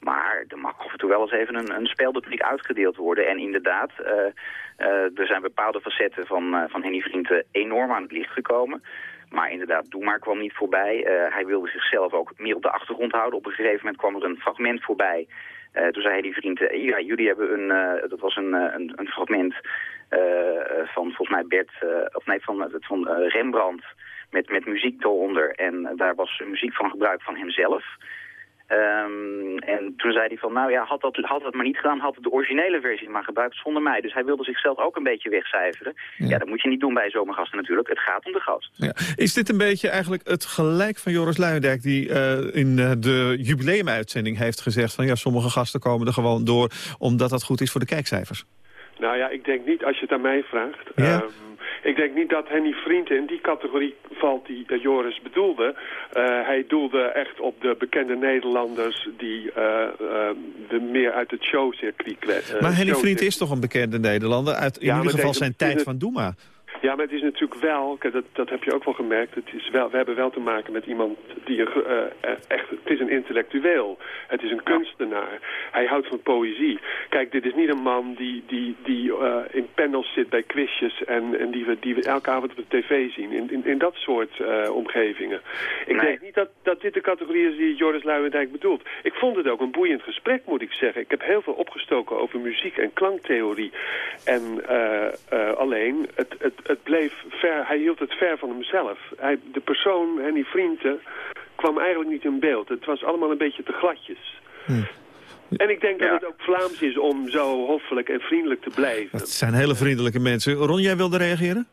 Maar er mag af en toe wel eens even een, een uitgedeeld worden. En inderdaad, uh, uh, er zijn bepaalde facetten van, uh, van Henny Vrienden enorm aan het licht gekomen. Maar inderdaad, Doe maar kwam niet voorbij. hij wilde zichzelf ook meer op de achtergrond houden. Op een gegeven moment kwam er een fragment voorbij. toen zei die vrienden, ja, jullie hebben een, dat was een, een, een fragment van volgens mij Bert, of nee, van, van Rembrandt met, met muziek eronder. En daar was muziek van gebruik van hemzelf. Um, en toen zei hij van, nou ja, had dat, had dat maar niet gedaan, had het de originele versie maar gebruikt zonder mij. Dus hij wilde zichzelf ook een beetje wegcijferen. Ja, dat moet je niet doen bij zomergasten natuurlijk. Het gaat om de gast. Ja. Is dit een beetje eigenlijk het gelijk van Joris Luijendijk... die uh, in uh, de jubileumuitzending heeft gezegd van... ja, sommige gasten komen er gewoon door omdat dat goed is voor de kijkcijfers? Nou ja, ik denk niet als je het aan mij vraagt. Ja. Um, ik denk niet dat Henny Vrienden in die categorie valt die uh, Joris bedoelde. Uh, hij doelde echt op de bekende Nederlanders die uh, de meer uit het showcircuit uh, Maar Henny Vrienden is toch een bekende Nederlander? Uit, in ja, ieder geval zijn tijd van Doema. Ja, maar het is natuurlijk wel, dat, dat heb je ook wel gemerkt, het is wel, we hebben wel te maken met iemand die uh, echt, het is een intellectueel, het is een kunstenaar, hij houdt van poëzie. Kijk, dit is niet een man die, die, die uh, in panels zit bij quizjes en, en die, we, die we elke avond op de tv zien, in, in, in dat soort uh, omgevingen. Ik nee. denk niet dat, dat dit de categorie is die Joris Luijendijk bedoelt. Ik vond het ook een boeiend gesprek, moet ik zeggen. Ik heb heel veel opgestoken over muziek en klanktheorie. En alleen, het, het, het bleef ver, hij hield het ver van hemzelf. Hij, de persoon, Henny Vrienden, kwam eigenlijk niet in beeld. Het was allemaal een beetje te gladjes. Hm. En ik denk ja. dat het ook Vlaams is om zo hoffelijk en vriendelijk te blijven. Het zijn hele vriendelijke mensen. Ron, jij wilde reageren?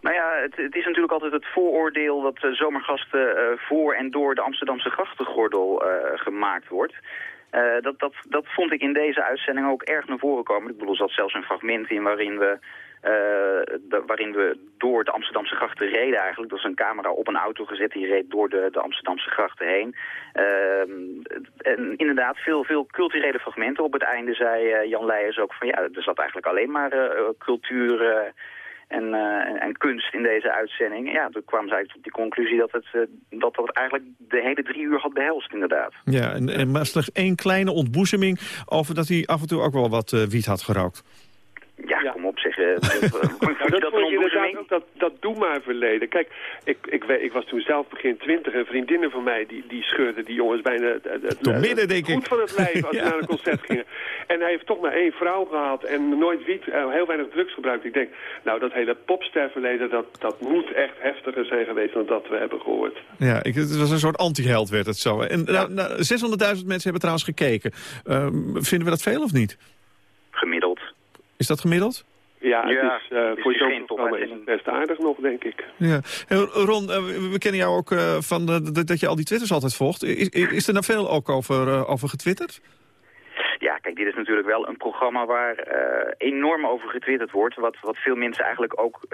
Nou ja, het, het, is natuurlijk altijd het vooroordeel dat uh, zomergasten uh, voor en door de Amsterdamse grachtengordel uh, gemaakt wordt. Uh, dat, dat, dat vond ik in deze uitzending ook erg naar voren komen. Ik bedoel, er zat zelfs een fragment in waarin we de, waarin we door de Amsterdamse grachten reden eigenlijk. Dat is een camera op een auto gezet, die reed door de, de Amsterdamse grachten heen. Uh, en inderdaad, veel, veel culturele fragmenten. Op het einde zei uh, Jan Leijers ook van ja, er zat eigenlijk alleen maar cultuur en, en, en, kunst in deze uitzending. Ja, toen kwam ze eigenlijk tot die conclusie dat het, dat dat eigenlijk de hele drie uur had behelst inderdaad. Ja, en, en maar slechts één kleine ontboezeming over dat hij af en toe ook wel wat wiet had gerookt. Ja, ja, op zeg. Uh, dat, dat vond je inderdaad ook dat, dat doe maar verleden. Kijk, ik, ik, ik was toen zelf begin twintig en vriendinnen van mij die, die scheurden die jongens bijna het, het, midden, denk goed van het lijf als ja. ze naar een concert gingen. En hij heeft toch maar één vrouw gehad en nooit wiet, uh, heel weinig drugs gebruikt. Ik denk, nou dat hele popsterverleden, dat, dat moet echt heftiger zijn geweest dan dat we hebben gehoord. Ja, ik, het was een soort anti-held werd het zo. En ja. nou, nou, 600.000 mensen hebben trouwens gekeken. Uh, vinden we dat veel of niet? Gemiddeld. Is dat gemiddeld? Ja, het ja, is, uh, voor zo'n programma is het best aardig nog, denk ik. Ja. Ron, uh, we kennen jou ook uh, van de, dat je al die twitters altijd volgt. Is, is er nou veel ook over, over getwitterd? Ja, kijk, dit is natuurlijk wel een programma waar uh, enorm over getwitterd wordt. Wat, wat veel mensen eigenlijk ook, uh,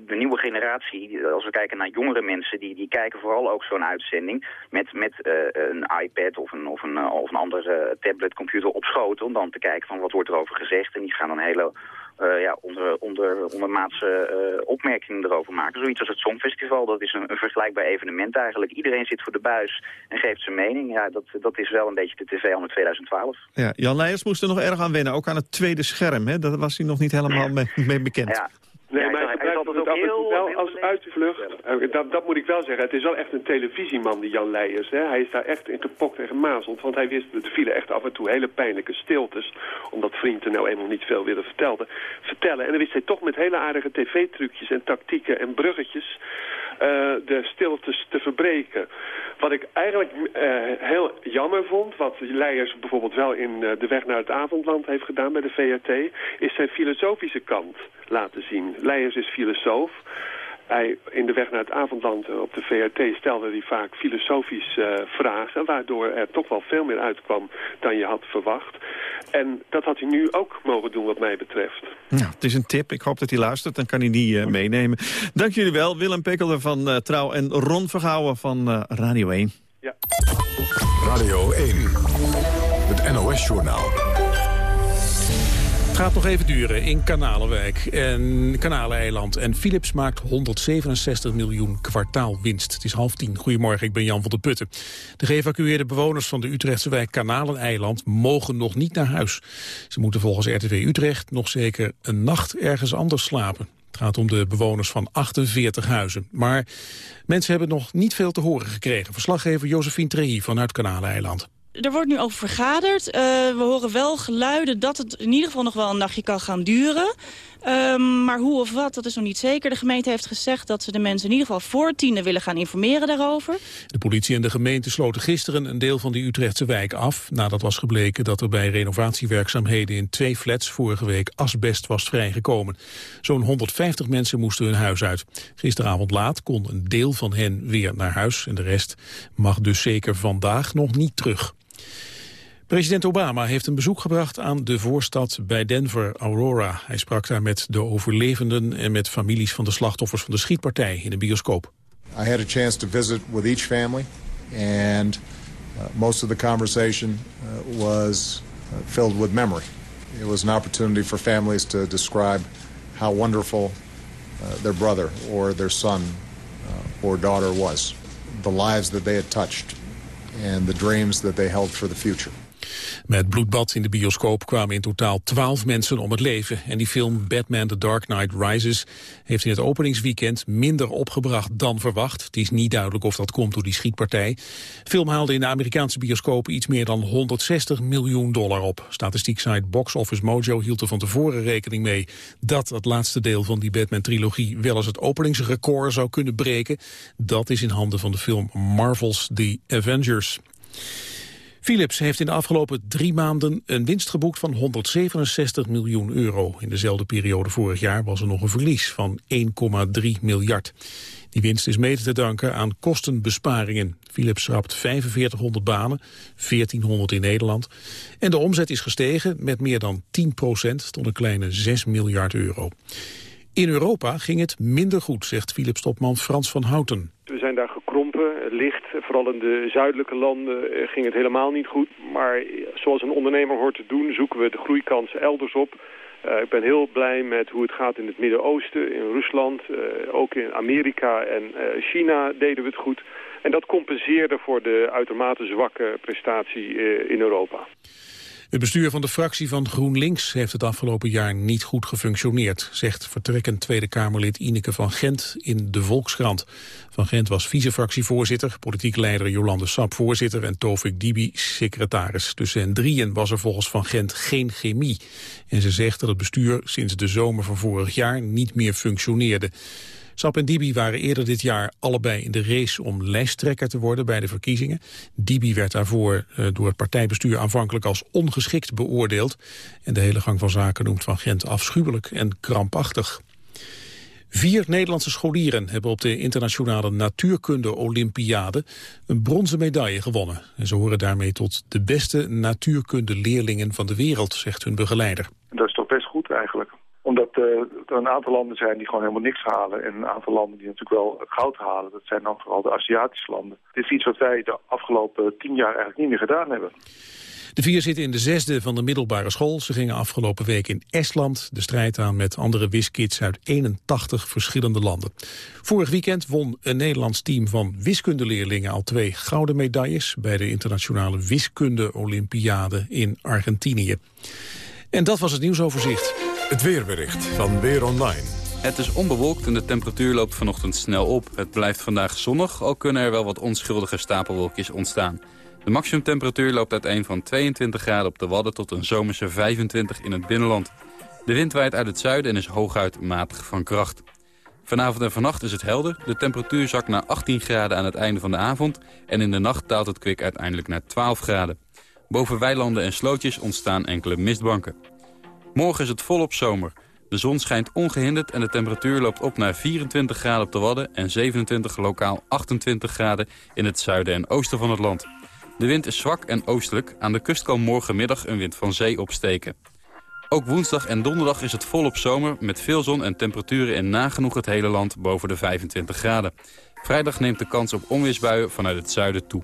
de nieuwe generatie, als we kijken naar jongere mensen, die, die kijken vooral ook zo'n uitzending met, met uh, een iPad of een, of een, of een andere tablet, computer op schoot. Om dan te kijken van wat wordt er over gezegd. En die gaan dan hele uh, ja, onder, onder, ondermaatse uh, opmerkingen erover maken. Zoiets als het Songfestival, dat is een, een, vergelijkbaar evenement eigenlijk. Iedereen zit voor de buis en geeft zijn mening. Ja, dat, dat is wel een beetje de tv al 2012. Ja, Jan Leijers moest er nog erg aan wennen, ook aan het tweede scherm. Hè? Daar was hij nog niet helemaal mee, mee bekend. Ja. Nee, Ja, maar hij gebruikt het het ook heel- wel heel als uitvlucht. Eh, Dat, dat moet ik wel zeggen. Het is wel echt een televisieman, die Jan Leijers. Hè. Hij is daar echt in gepokt en gemazeld. Want hij wist, er vielen echt af en toe hele pijnlijke stiltes. Omdat vrienden nou eenmaal niet veel willen vertellen. vertellen. En dan wist hij toch met hele aardige tv-trucjes en tactieken en bruggetjes... eh, de stiltes te verbreken. Wat ik eigenlijk eh, heel jammer vond, wat Leijers bijvoorbeeld wel in De Weg naar het Avondland heeft gedaan bij de VRT, is zijn filosofische kant laten zien. Leijers is filosoof. Hij, in De Weg naar het Avondland eh, op de VRT stelde hij vaak filosofische eh, vragen, waardoor er toch wel veel meer uitkwam dan je had verwacht. En dat had hij nu ook mogen doen wat mij betreft. Nou, het is een tip. Ik hoop dat hij luistert. Dan kan hij die eh, meenemen. Dank jullie wel. Willem Pekkelder van eh, Trouw en Ron Vergouwen van eh, Radio 1. Radio 1. Het NOS-journaal. Het gaat nog even duren in Kanalenwijk en Kanaleiland. En Philips maakt 167 miljoen kwartaalwinst. Het is half tien. Goedemorgen, ik ben Jan van der Putten. De geëvacueerde bewoners van de Utrechtse wijk Kanaleneiland mogen nog niet naar huis. Ze moeten volgens RTV Utrecht nog zeker een nacht ergens anders slapen. Het gaat om de bewoners van 48 huizen. Maar mensen hebben nog niet veel te horen gekregen. Verslaggever Josephine Trehi vanuit Kanaleiland. Er wordt nu over vergaderd. Eh, we horen wel geluiden dat het in ieder geval nog wel een nachtje kan gaan duren. Ehm, maar hoe of wat, dat is nog niet zeker. De gemeente heeft gezegd dat ze de mensen in ieder geval voor tienen willen gaan informeren daarover. De politie en de gemeente sloten gisteren een deel van die Utrechtse wijk af... nadat was gebleken dat er bij renovatiewerkzaamheden in twee flats... vorige week asbest was vrijgekomen. Zo'n 150 mensen moesten hun huis uit. Gisteravond laat kon een deel van hen weer naar huis... en de rest mag dus zeker vandaag nog niet terug. President Obama heeft een bezoek gebracht aan de voorstad bij Denver, Aurora. Hij sprak daar met de overlevenden en met families van de slachtoffers van de schietpartij in de bioscoop. I had a chance to visit with each family, and uh, most of the conversation uh, was uh, filled with memory. It was an opportunity for families to describe how wonderful their brother or their son or daughter was, the lives that they had touched, and the dreams that they held for the future. Met bloedbad in de bioscoop kwamen in totaal twaalf mensen om het leven. En die film Batman The Dark Knight Rises heeft in het openingsweekend minder opgebracht dan verwacht. Het is niet duidelijk of dat komt door die schietpartij. Film haalde in de Amerikaanse bioscopen iets meer dan 160 miljoen dollar op. Statistiek-site Box Office Mojo hield er van tevoren rekening mee dat het laatste deel van die Batman-trilogie wel eens het openingsrecord zou kunnen breken. Dat is in handen van de film Marvel's The Avengers. Philips heeft in de afgelopen drie maanden een winst geboekt van 167 miljoen euro. In dezelfde periode vorig jaar was er nog een verlies van 1,3 miljard. Die winst is mede te danken aan kostenbesparingen. Philips schrapt 4500 banen, 1400 in Nederland. En de omzet is gestegen met meer dan 10 procent tot een kleine 6 miljard euro. In Europa ging het minder goed, zegt Philips-topman Frans van Houten. We zijn daar gekrompen, licht. Vooral in de zuidelijke landen eh, ging het helemaal niet goed. Maar zoals een ondernemer hoort te doen, zoeken we de groeikansen elders op. Eh, ik ben heel blij met hoe het gaat in het Midden-Oosten, in Rusland. eh, ook in Amerika en China deden we het goed. En dat compenseerde voor de uitermate zwakke prestatie in Europa. Het bestuur van de fractie van GroenLinks heeft het afgelopen jaar niet goed gefunctioneerd, zegt vertrekkend Tweede Kamerlid Ineke van Gent in de Volkskrant. Van Gent was vice-fractievoorzitter, politiek leider Jolande Sap voorzitter en Tovik Dibi secretaris. Tussen hen drieën was er volgens Van Gent geen chemie. En ze zegt dat het bestuur sinds de zomer van vorig jaar niet meer functioneerde. Sap en Dibi waren eerder dit jaar allebei in de race om lijsttrekker te worden bij de verkiezingen. Dibi werd daarvoor eh, door het partijbestuur aanvankelijk als ongeschikt beoordeeld. En de hele gang van zaken noemt Van Gent afschuwelijk en krampachtig. Vier Nederlandse scholieren hebben op de internationale natuurkunde-olympiade een bronzen medaille gewonnen. En ze horen daarmee tot de beste natuurkunde-leerlingen van de wereld, zegt hun begeleider. Dat is toch best goed eigenlijk. Omdat uh, er een aantal landen zijn die gewoon helemaal niks halen. En een aantal landen die natuurlijk wel goud halen. Dat zijn dan vooral de Aziatische landen. Dit is iets wat wij de afgelopen tien jaar eigenlijk niet meer gedaan hebben. De vier zitten in de zesde van de middelbare school. Ze gingen afgelopen week in Estland de strijd aan met andere wiskids uit 81 verschillende landen. Vorig weekend won een Nederlands team van wiskundeleerlingen al twee gouden medailles bij de internationale wiskunde-olympiade in Argentinië. En dat was het nieuwsoverzicht. Het weerbericht van Weer Online. Het is onbewolkt en de temperatuur loopt vanochtend snel op. Het blijft vandaag zonnig, al kunnen er wel wat onschuldige stapelwolkjes ontstaan. De maximumtemperatuur loopt uiteen van 22 graden op de Wadden tot een zomerse 25 in het binnenland. De wind waait uit het zuiden en is hooguit matig van kracht. Vanavond en vannacht is het helder. De temperatuur zakt naar 18 graden aan het einde van de avond... en in de nacht daalt het kwik uiteindelijk naar 12 graden. Boven weilanden en slootjes ontstaan enkele mistbanken. Morgen is het volop zomer. De zon schijnt ongehinderd en de temperatuur loopt op naar 24 graden op de Wadden... en 27 lokaal 28 graden in het zuiden en oosten van het land. De wind is zwak en oostelijk. Aan de kust kan morgenmiddag een wind van zee opsteken. Ook woensdag en donderdag is het volop zomer... met veel zon en temperaturen in nagenoeg het hele land boven de 25 graden. Vrijdag neemt de kans op onweersbuien vanuit het zuiden toe.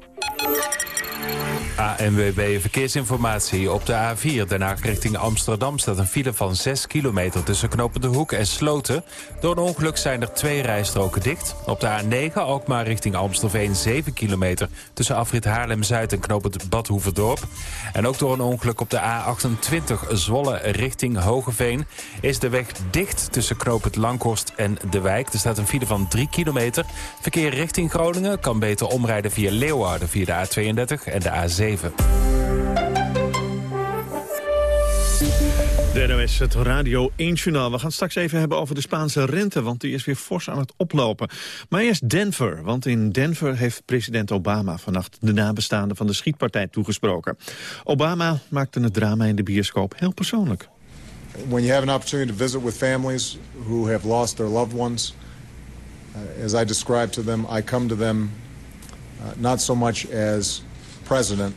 ANWB Verkeersinformatie. Op de A4 Den richting Amsterdam staat een file van 6 kilometer... tussen Knopen de Hoek en Sloten. Door een ongeluk zijn er twee rijstroken dicht. Op de A9 Alkmaar richting Amstelveen 7 kilometer... tussen afrit Haarlem-Zuid en Knopend Badhoevedorp. En ook door een ongeluk op de A28 Zwolle richting Hogeveen... is de weg dicht tussen Knopend Langhorst en De Wijk. Er staat een file van 3 kilometer. Verkeer richting Groningen kan beter omrijden via Leeuwarden... via de A32 en de A7. De NOS, het Radio 1 Journaal. We gaan straks even hebben over de Spaanse rente, want die is weer fors aan het oplopen. Maar eerst Denver, want in Denver heeft president Obama vannacht de nabestaanden van de schietpartij toegesproken. Obama maakte het drama in de bioscoop heel persoonlijk. When you have an opportunity to visit with families who have lost their loved ones, uh, as I described to them, I come to them uh, not so much as president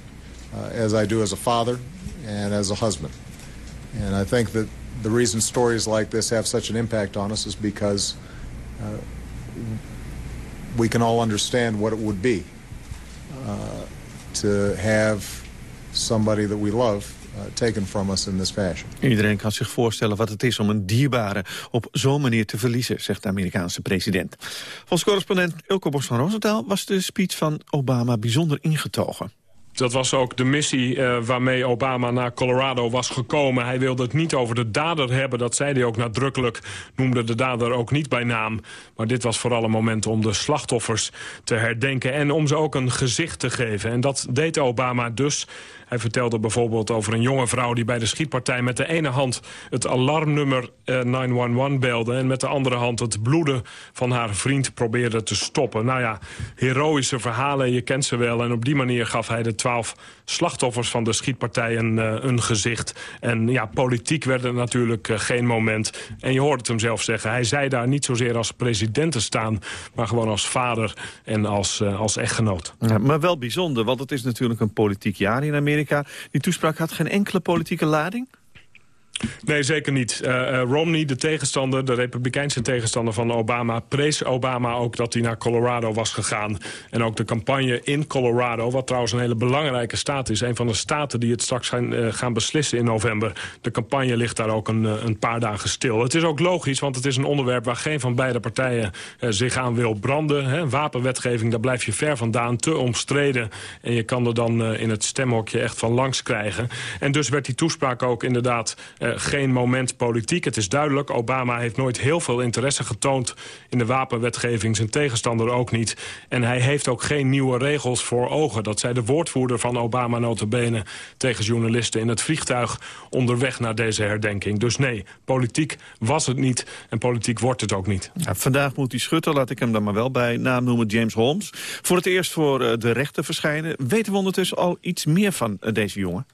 uh, as I do as a father and as a husband. And I think that the reason stories like this have such an impact on us is because uh, we can all understand what it would be uh, to have somebody that we love uh, taken from us in this fashion. Iedereen kan zich voorstellen wat het is om een dierbare op zo'n manier te verliezen, zegt de Amerikaanse president. Volgens correspondent Ilko Bos van Rosenthal was de speech van Obama bijzonder ingetogen. Dat was ook de missie uh, waarmee Obama naar Colorado was gekomen. Hij wilde het niet over de dader hebben, dat zei hij ook nadrukkelijk. Noemde de dader ook niet bij naam. Maar dit was vooral een moment om de slachtoffers te herdenken... en om ze ook een gezicht te geven. En dat deed Obama dus. Hij vertelde bijvoorbeeld over een jonge vrouw die bij de schietpartij... met de ene hand het alarmnummer uh, 911 belde... en met de andere hand het bloeden van haar vriend probeerde te stoppen. Nou ja, heroïsche verhalen, je kent ze wel. En op die manier gaf hij de twaalf slachtoffers van de schietpartij een, een gezicht. En ja, politiek werd er natuurlijk uh, geen moment. En je hoorde het hem zelf zeggen. Hij zei daar niet zozeer als president te staan... maar gewoon als vader en als, als echtgenoot. Ja, maar wel bijzonder, want het is natuurlijk een politiek jaar in Amerika. Die toespraak had geen enkele politieke lading? Nee, zeker niet. Uh, uh, Romney, de tegenstander, de republikeinse tegenstander van Obama... prees Obama ook dat hij naar Colorado was gegaan. En ook de campagne in Colorado, wat trouwens een hele belangrijke staat is... een van de staten die het straks gaan, gaan beslissen in november. De campagne ligt daar ook een, een, paar dagen stil. Het is ook logisch, want het is een onderwerp... waar geen van beide partijen zich aan wil branden. Hè. Wapenwetgeving, daar blijf je ver vandaan, te omstreden. En je kan er dan in het stemhokje echt van langs krijgen. En dus werd die toespraak ook inderdaad... Uh, geen moment politiek. Het is duidelijk, Obama heeft nooit heel veel interesse getoond... in de wapenwetgeving, zijn tegenstander ook niet. En hij heeft ook geen nieuwe regels voor ogen. Dat zei de woordvoerder van Obama notabene tegen journalisten... in het vliegtuig onderweg naar deze herdenking. Dus nee, politiek was het niet en politiek wordt het ook niet. Vandaag moet die schutter, laat ik hem dan maar wel bij naam noemen, James Holmes... voor het eerst voor uh, de rechter verschijnen. Weten we ondertussen al iets meer van uh, deze jongen?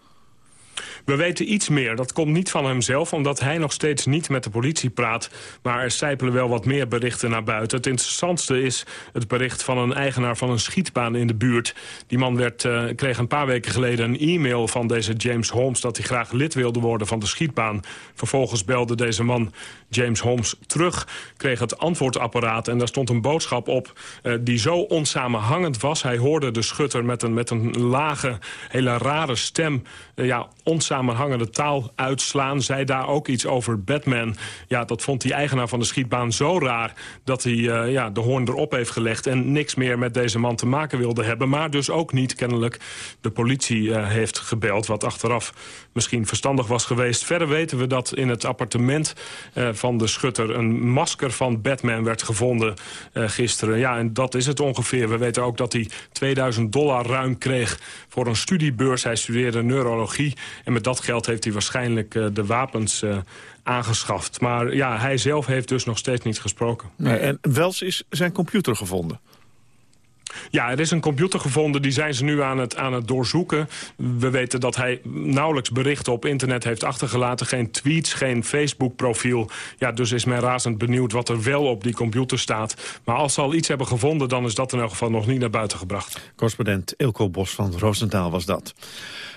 We weten iets meer. Dat komt niet van hemzelf, omdat hij nog steeds niet met de politie praat. Maar er sijpelen wel wat meer berichten naar buiten. Het interessantste is het bericht van een eigenaar van een schietbaan in de buurt. Die man werd, uh, kreeg een paar weken geleden een e-mail van deze James Holmes... dat hij graag lid wilde worden van de schietbaan. Vervolgens belde deze man James Holmes terug, kreeg het antwoordapparaat... en daar stond een boodschap op uh, die zo onsamenhangend was. Hij hoorde de schutter met een, met een lage, hele rare stem... Uh, ja, onsamenhangende taal uitslaan. Zei daar ook iets over Batman. Ja, dat vond die eigenaar van de schietbaan zo raar... dat hij uh, ja, de hoorn erop heeft gelegd... en niks meer met deze man te maken wilde hebben. Maar dus ook niet kennelijk de politie heeft gebeld... wat achteraf misschien verstandig was geweest. Verder weten we dat in het appartement van de schutter... een masker van Batman werd gevonden gisteren. Ja, en dat is het ongeveer. We weten ook dat hij 2000 dollar ruim kreeg voor een studiebeurs. Hij studeerde neurologie en met dat geld heeft hij waarschijnlijk uh, de wapens uh, aangeschaft. Maar ja, hij zelf heeft dus nog steeds niet gesproken. En Wels is zijn computer gevonden. Ja, er is een computer gevonden, die zijn ze nu aan het, aan het doorzoeken. We weten dat hij nauwelijks berichten op internet heeft achtergelaten. Geen tweets, geen Facebook-profiel. Ja, dus is men razend benieuwd wat er wel op die computer staat. Maar als ze al iets hebben gevonden, dan is dat in elk geval nog niet naar buiten gebracht. Correspondent Ilko Bos van Roosendaal was dat.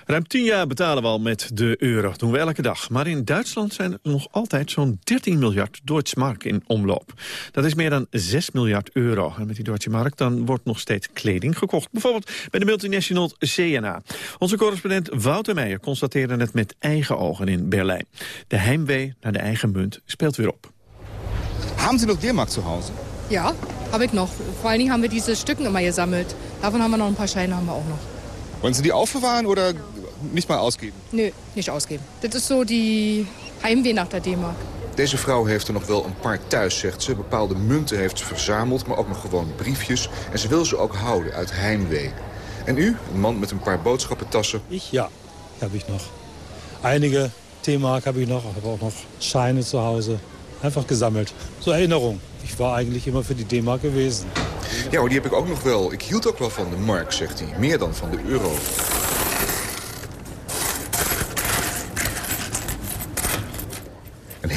Ruim tien jaar betalen we al met de euro, doen we elke dag. Maar in Duitsland zijn er nog altijd zo'n 13 miljard Deutschmark in omloop. Dat is meer dan 6 miljard euro. En met die Deutsche Mark dan wordt nog steeds kleding gekocht. Bijvoorbeeld bij de multinational CNA. Onze correspondent Wouter Meijer constateerde het met eigen ogen in Berlijn. De heimwee naar de eigen munt speelt weer op. Haben Sie noch D-Mark zu Hause? Ja, habe ich noch. Vor allen Dingen haben wir diese Stücken immer gesammelt. Davon haben wir noch ein paar Scheine haben wir auch noch. Wollen Sie die aufbewahren oder nicht mal ausgeben? Nö, nicht ausgeben. Dat is zo die heimwee naar de D-Mark. Deze vrouw heeft er nog wel een paar thuis, zegt ze. Bepaalde munten heeft ze verzameld, maar ook nog gewoon briefjes. En ze wil ze ook houden uit heimwee. En u, een man met een paar boodschappentassen? Ik, ja, heb ik nog. Einige D-Mark habe ich noch, habe auch noch Scheine zu Hause. Einfach gesammelt. Zur Erinnerung. Ich war eigentlich immer für die D-Mark gewesen. Ja, maar die heb ik ook nog wel. Ik hield ook wel van de mark, zegt hij. Meer dan van de euro.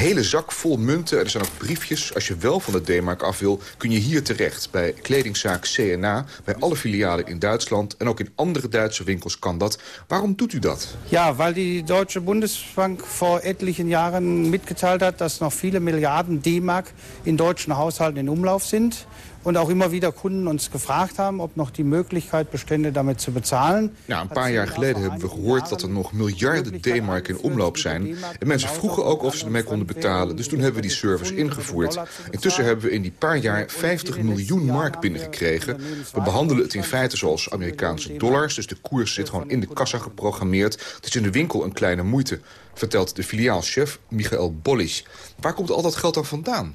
Hele zak vol munten. Er zijn ook briefjes. Als je wel van de D-mark af wil, kun je hier terecht. Bij kledingzaak CNA, bij alle filialen in Duitsland... en ook in andere Duitse winkels kan dat. Waarom doet u dat? Ja, weil die Deutsche Bundesbank vor etlichen Jahren mitgeteilt hat... dass noch viele Milliarden D-Mark in deutschen Haushalten in Umlauf sind... Und auch immer wieder Kunden uns gefragt haben, ob nog die Möglichkeit bestände, damit zu bezahlen. Ja, een paar jaar geleden hebben we gehoord dat er nog miljarden D-mark in omloop zijn. En mensen vroegen ook of ze ermee konden betalen. Dus toen hebben we die service ingevoerd. Intussen hebben we in die paar jaar 50 miljoen mark binnengekregen. We behandelen het in feite zoals Amerikaanse dollars. Dus de koers zit gewoon in de kassa geprogrammeerd. Het is in de winkel een kleine moeite, vertelt de filiaalchef Michael Bollich. Waar komt al dat geld dan vandaan?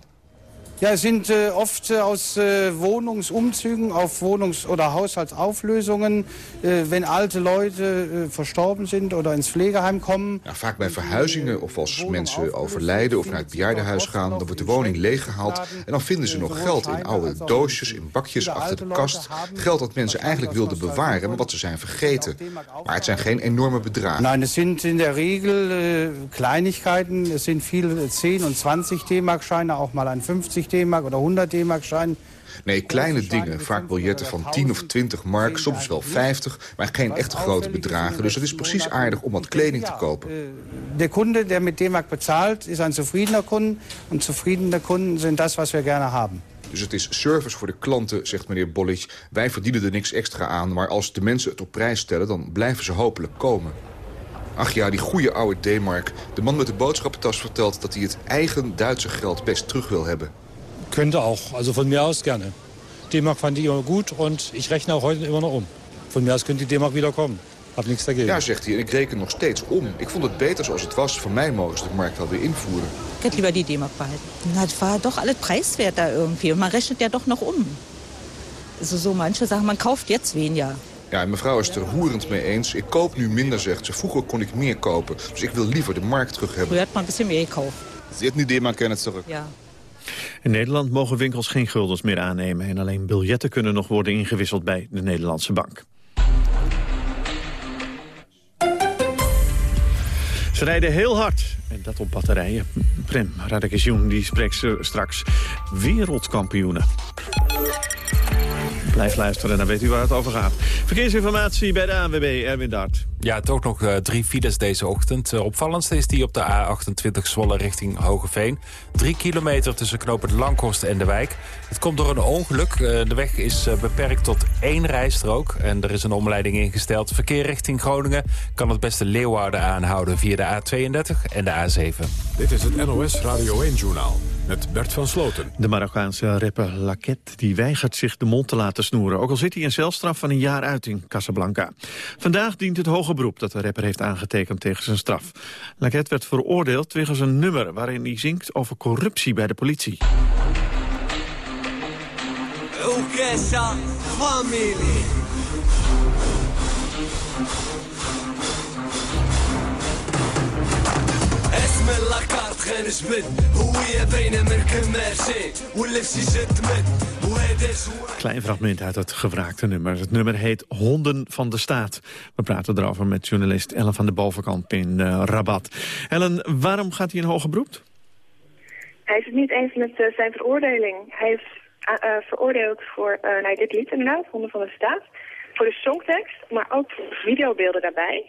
Ja, es sind äh, oft äh, aus äh, Wohnungsumzügen auf Wohnungs- oder Haushaltsauflösungen, äh, wenn alte Leute äh, verstorben sind oder ins Pflegeheim kommen. Ja, vaak bij verhuizingen of als mensen overlijden of naar het bejaardenhuis gaan, dan wordt de woning leeggehaald en dan vinden ze nog geld in oude doosjes, in bakjes achter de kast. Geld dat mensen eigenlijk wilden bewaren, maar wat ze zijn vergeten. Maar het zijn geen enorme bedragen. Nein, es sind in der Regel Kleinigkeiten. Es sind viele 10 und 20 D-Mark-Scheine, auch mal ein 50 D-Mark oder 100 D-Mark-Schein. Nee, kleine dingen. Vaak biljetten van 10 of 20 mark, soms wel 50, maar geen echt grote bedragen. Dus het is precies aardig om wat kleding te kopen. De Kunde, der mit D-Mark bezahlt, is een zufriedener Kunde. En zufriedene Kunden zijn dat wat we gerne hebben. Dus het is service voor de klanten, zegt meneer Bollich. Wij verdienen er niks extra aan, maar als de mensen het op prijs stellen... dan blijven ze hopelijk komen. Ach ja, die goede oude D-mark. De man met de boodschappentas vertelt dat hij het eigen Duitse geld best terug wil hebben. Könnte auch, also von mir aus gerne. D-Mark fand ich immer gut und ich rechne auch heute immer noch um. Von mir aus könnte die D-Mark wieder kommen. Hab niks dagegen. Ja, zegt hij, en ik reken nog steeds om. Ik vond het beter zoals het was. Van mij mogen ze de markt wel weer invoeren. Ich hätte lieber die D-Mark behalten. Na, das war doch alles preiswert da irgendwie. Und man rechnet ja doch noch um. Also so manche sagen, man kauft jetzt weniger. Ja, en mevrouw is het er roerend mee eens. Ik koop nu minder, zegt ze. Vroeger kon ik meer kopen. Dus ik wil liever de markt terug hebben. Früher hat man ein bisschen mehr gekauft. Ze heeft nu D-mark kennen terug. Ja. In Nederland mogen winkels geen guldens meer aannemen... en alleen biljetten kunnen nog worden ingewisseld bij de Nederlandse bank. Ze rijden heel hard. En dat op batterijen. Prem Radakasjoen die spreekt straks wereldkampioenen. Blijf luisteren, dan weet u waar het over gaat. Verkeersinformatie bij de ANWB, Erwin Dart. Ja, toch nog uh, drie files deze ochtend. Uh, opvallendste is die op de A28 Zwolle richting Hogeveen. Drie kilometer tussen knooppunt Langhorst en de wijk. Het komt door een ongeluk. Uh, de weg is beperkt tot één rijstrook. En er is een omleiding ingesteld. Verkeer richting Groningen kan het beste Leeuwarden aanhouden... via de A32 en de A7. Dit is het NOS Radio 1-journaal met Bert van Sloten. De Marokkaanse rapper Laket die weigert zich de mond te laten Ook al zit hij een celstraf van een jaar uit in Casablanca. Vandaag dient het hoge beroep dat de rapper heeft aangetekend tegen zijn straf. Laket werd veroordeeld wegens een nummer waarin hij zingt over corruptie bij de politie. Klein fragment uit het gevraagde nummer. Het nummer heet Honden van de Staat. We praten erover met journalist Ellen van de Bovenkamp in uh, Rabat. Ellen, waarom gaat hij in hoger beroep? Hij is het niet eens met uh, zijn veroordeling. Hij is uh, veroordeeld voor nou, dit lied inderdaad, Honden van de Staat. Voor de songtekst, maar ook voor videobeelden daarbij.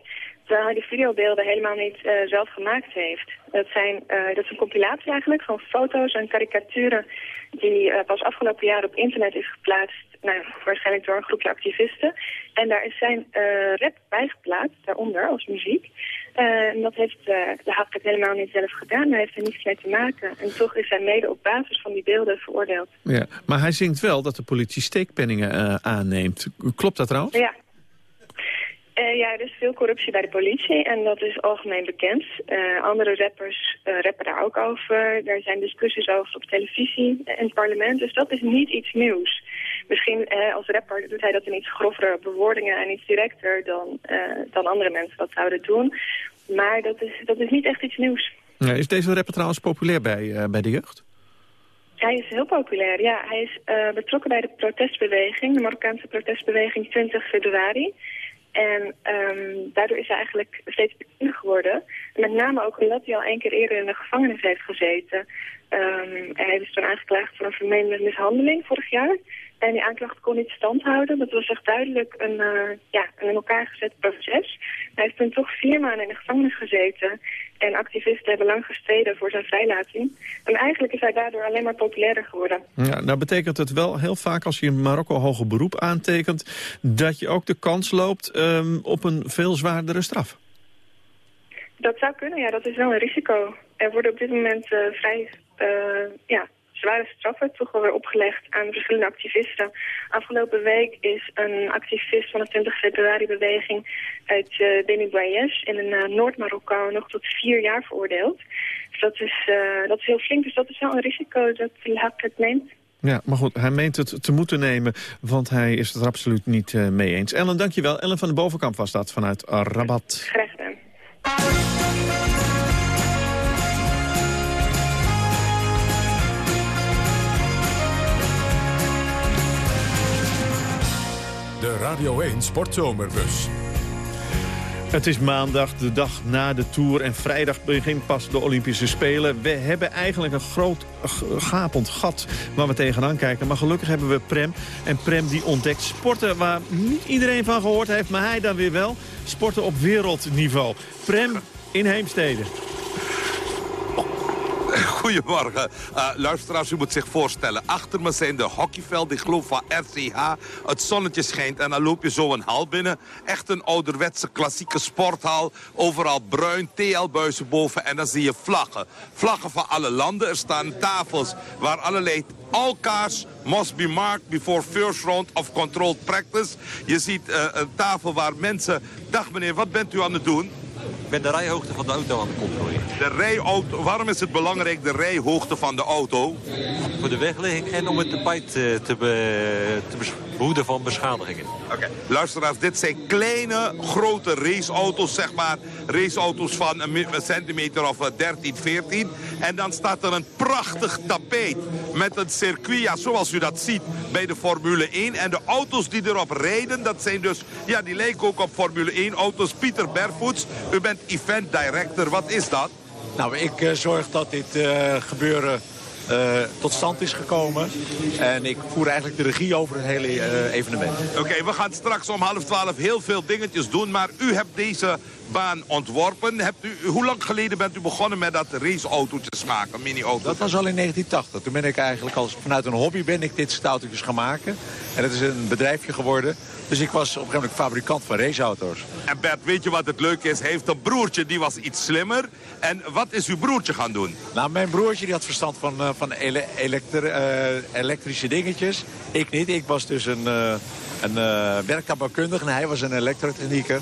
Terwijl hij die videobeelden helemaal niet uh, zelf gemaakt heeft. Dat, zijn, uh, dat is een compilatie eigenlijk van foto's en karikaturen die uh, pas afgelopen jaar op internet is geplaatst. Nou, waarschijnlijk door een groepje activisten. En daar is zijn rap bij geplaatst, daaronder, als muziek. en dat heeft de Hafkat helemaal niet zelf gedaan. Hij heeft er niets mee te maken. En toch is hij mede op basis van die beelden veroordeeld. Ja, maar hij zingt wel dat de politie steekpenningen aanneemt. Klopt dat trouwens? Ja. Uh, ja, er is veel corruptie bij de politie en dat is algemeen bekend. Uh, andere rappers uh, rappen daar ook over. Er zijn discussies over op televisie en het parlement, dus dat is niet iets nieuws. Misschien als rapper doet hij dat in iets grovere bewoordingen en iets directer dan, dan andere mensen dat zouden doen. Maar dat is, dat is niet echt iets nieuws. Ja, is deze rapper trouwens populair bij, bij de jeugd? Hij is heel populair, ja. Hij is betrokken bij de protestbeweging, de Marokkaanse protestbeweging 20 februari. En um, daardoor is hij eigenlijk steeds bekender geworden. Met name ook omdat hij al één keer eerder in de gevangenis heeft gezeten. Um, hij is toen aangeklaagd voor een vermeende mishandeling vorig jaar. En die aanklacht kon niet standhouden. Dat was echt duidelijk een, uh, ja, een in elkaar gezet proces. Hij heeft toen toch vier maanden in de gevangenis gezeten. En activisten hebben lang gestreden voor zijn vrijlating. En eigenlijk is hij daardoor alleen maar populairder geworden. Ja, nou betekent het wel heel vaak als je in Marokko hoger beroep aantekent... dat je ook de kans loopt um, op een veel zwaardere straf. Dat zou kunnen, ja. Dat is wel een risico. Er worden op dit moment uh, vrij uh, ja, zware straffen toch wel weer opgelegd aan verschillende activisten. Afgelopen week is een activist van de 20 februari-beweging uit uh, Beni Boyes in uh, Noord-Marokko nog tot vier jaar veroordeeld. Dus dat is, uh, dat is heel flink, dus dat is wel een risico dat Lhak het neemt. Ja, maar goed, hij meent het te moeten nemen, want hij is het er absoluut niet uh, mee eens. Ellen, dankjewel. Ellen van de Bovenkamp was dat vanuit Rabat. Graag gedaan. Radio 1 Sportzomerbus. Het is maandag, de dag na de Tour en vrijdag begint pas de Olympische Spelen. We hebben eigenlijk een groot gapend gat waar we tegenaan kijken. Maar gelukkig hebben we Prem. En Prem die ontdekt sporten waar niet iedereen van gehoord heeft, maar hij dan weer wel. Sporten op wereldniveau. Prem in Heemstede. Goedemorgen. Uh, luisteraars, u moet zich voorstellen. Achter me zijn de hockeyvelden, ik geloof van RCH. Het zonnetje schijnt en dan loop je zo een hal binnen. Echt een ouderwetse klassieke sporthal. Overal bruin, TL-buizen boven en dan zie je vlaggen. Vlaggen van alle landen. Er staan tafels waar allerlei all cars must be marked before first round of controlled practice. Je ziet uh, een tafel waar mensen... Dag meneer, wat bent u aan het doen? Ik ben de rijhoogte van de auto aan het controleren. De rijauto, waarom is het belangrijk, de rijhoogte van de auto? Voor de wegligging en om het tapijt te, te, be, te behoeden van beschadigingen. Oké. Okay. Luisteraars, dit zijn kleine, grote raceauto's, zeg maar. Raceauto's van een, centimeter of 13, 14. En dan staat er een prachtig tapijt met een circuit, ja, zoals u dat ziet bij de Formule 1. En de auto's die erop rijden, dat zijn dus, ja, die lijken ook op Formule 1 auto's. Pieter Bervoets, u bent event director, wat is dat? Nou, ik uh, zorg dat dit uh, gebeuren uh, tot stand is gekomen. En ik voer eigenlijk de regie over het hele uh, evenement. Oké, we gaan straks om half twaalf heel veel dingetjes doen. Maar u hebt deze baan ontworpen. Hebt u, hoe lang geleden bent u begonnen met dat raceautootjes maken, mini-auto's? Dat was al in 1980. Toen ben ik eigenlijk als vanuit een hobby ben ik dit autootjes gaan maken. En het is een bedrijfje geworden. Dus ik was op een gegeven moment fabrikant van raceauto's. En Bert, weet je wat het leuke is? Hij heeft een broertje, die was iets slimmer. En wat is uw broertje gaan doen? Nou, mijn broertje die had verstand van, uh, van ele uh, elektrische dingetjes. Ik niet. Ik was dus een, uh, een werktabouwkundige en hij was een elektrotechnieker.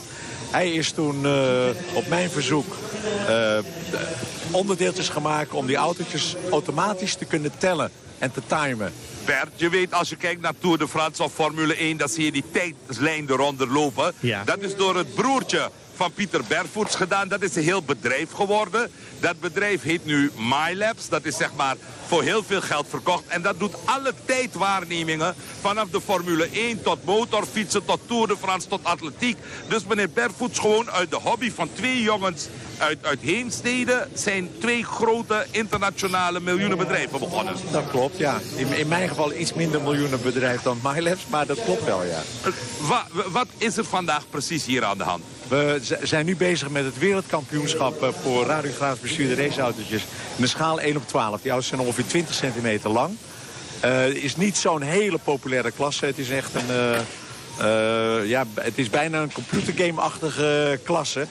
Hij is toen op mijn verzoek onderdeeltjes gemaakt om die autootjes automatisch te kunnen tellen en te timen. Bert, je weet als je kijkt naar Tour de France of Formule 1... dan zie je die tijdlijn eronder lopen. Ja. Dat is door het broertje van Pieter Bervoets gedaan. Dat is een heel bedrijf geworden. Dat bedrijf heet nu MyLabs. Dat is zeg maar voor heel veel geld verkocht. En dat doet alle tijdwaarnemingen vanaf de Formule 1 tot motorfietsen, tot Tour de France, tot atletiek. Dus meneer Bervoets gewoon uit de hobby van twee jongens uit, uit Heemstede zijn twee grote internationale miljoenenbedrijven begonnen. Dat klopt, ja. In, in mijn geval iets minder miljoenenbedrijf dan MyLabs, maar dat klopt wel, ja. Wat, wat is er vandaag precies hier aan de hand? We zijn nu bezig met het wereldkampioenschap voor radiograaf bestuurde raceautootjes. In de schaal 1 op 12. Die auto's zijn ongeveer 20 centimeter lang. Het uh, is niet zo'n hele populaire klasse. Het is echt een... Uh, uh, ja, het is bijna een computergame-achtige klasse.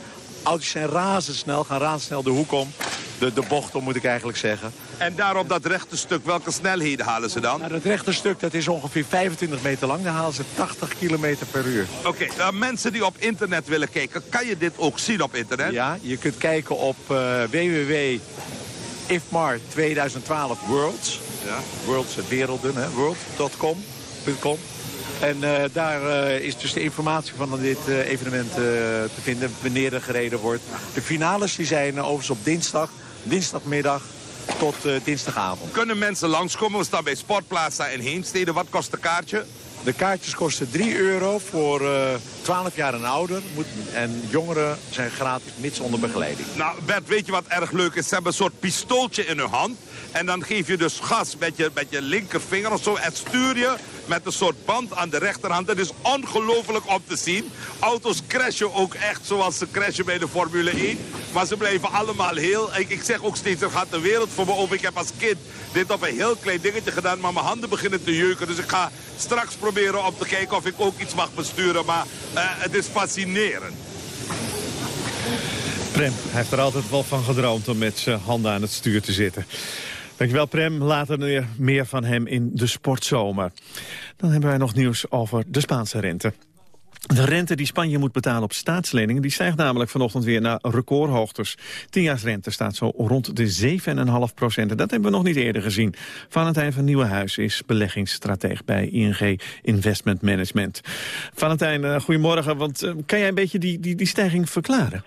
Auto's zijn razendsnel, gaan razendsnel de hoek om. De, de bocht om, moet ik eigenlijk zeggen. En daar op dat rechte stuk, welke snelheden halen ze dan? Nou, dat rechte stuk dat is ongeveer 25 meter lang. Daar halen ze 80 kilometer per uur. Oké, okay, mensen die op internet willen kijken, kan je dit ook zien op internet? Ja, je kunt kijken op uh, www IFMAR 2012 Worlds. Ja. Worlds, werelden, hè, world.com. En uh, daar uh, is dus de informatie van dit uh, evenement te vinden, wanneer er gereden wordt. De finales die zijn overigens op dinsdag, dinsdagmiddag tot dinsdagavond. Kunnen mensen langskomen? We staan bij Sportplaza in Heemstede. Wat kost een kaartje? De kaartjes kosten 3 euro voor uh, 12 jaar en ouder. Moet, en jongeren zijn gratis, mits onder begeleiding. Nou, Bert, weet je wat erg leuk is? Ze hebben een soort pistooltje in hun hand. En dan geef je dus gas met je, met je linkervinger of zo. En stuur je met een soort band aan de rechterhand. Dat is ongelooflijk om te zien. Auto's crashen ook echt zoals ze crashen bij de Formule 1. Maar ze blijven allemaal heel... Ik, ik zeg ook steeds, er gaat de wereld voor me over. Ik heb als kind dit op een heel klein dingetje gedaan. Maar mijn handen beginnen te jeuken. Dus ik ga straks proberen om te kijken of ik ook iets mag besturen. Maar uh, het is fascinerend. Prem, hij heeft er altijd wel van gedroomd om met zijn handen aan het stuur te zitten. Dankjewel Prem, later meer van hem in de sportzomer. Dan hebben wij nog nieuws over de Spaanse rente. De rente die Spanje moet betalen op staatsleningen... die stijgt namelijk vanochtend weer naar recordhoogtes. Tienjaarsrente staat zo rond de 7,5 procent. Dat hebben we nog niet eerder gezien. Valentijn van Nieuwenhuis is beleggingsstrateeg bij ING Investment Management. Valentijn, goedemorgen. Want uh, kan jij een beetje die, die, die stijging verklaren?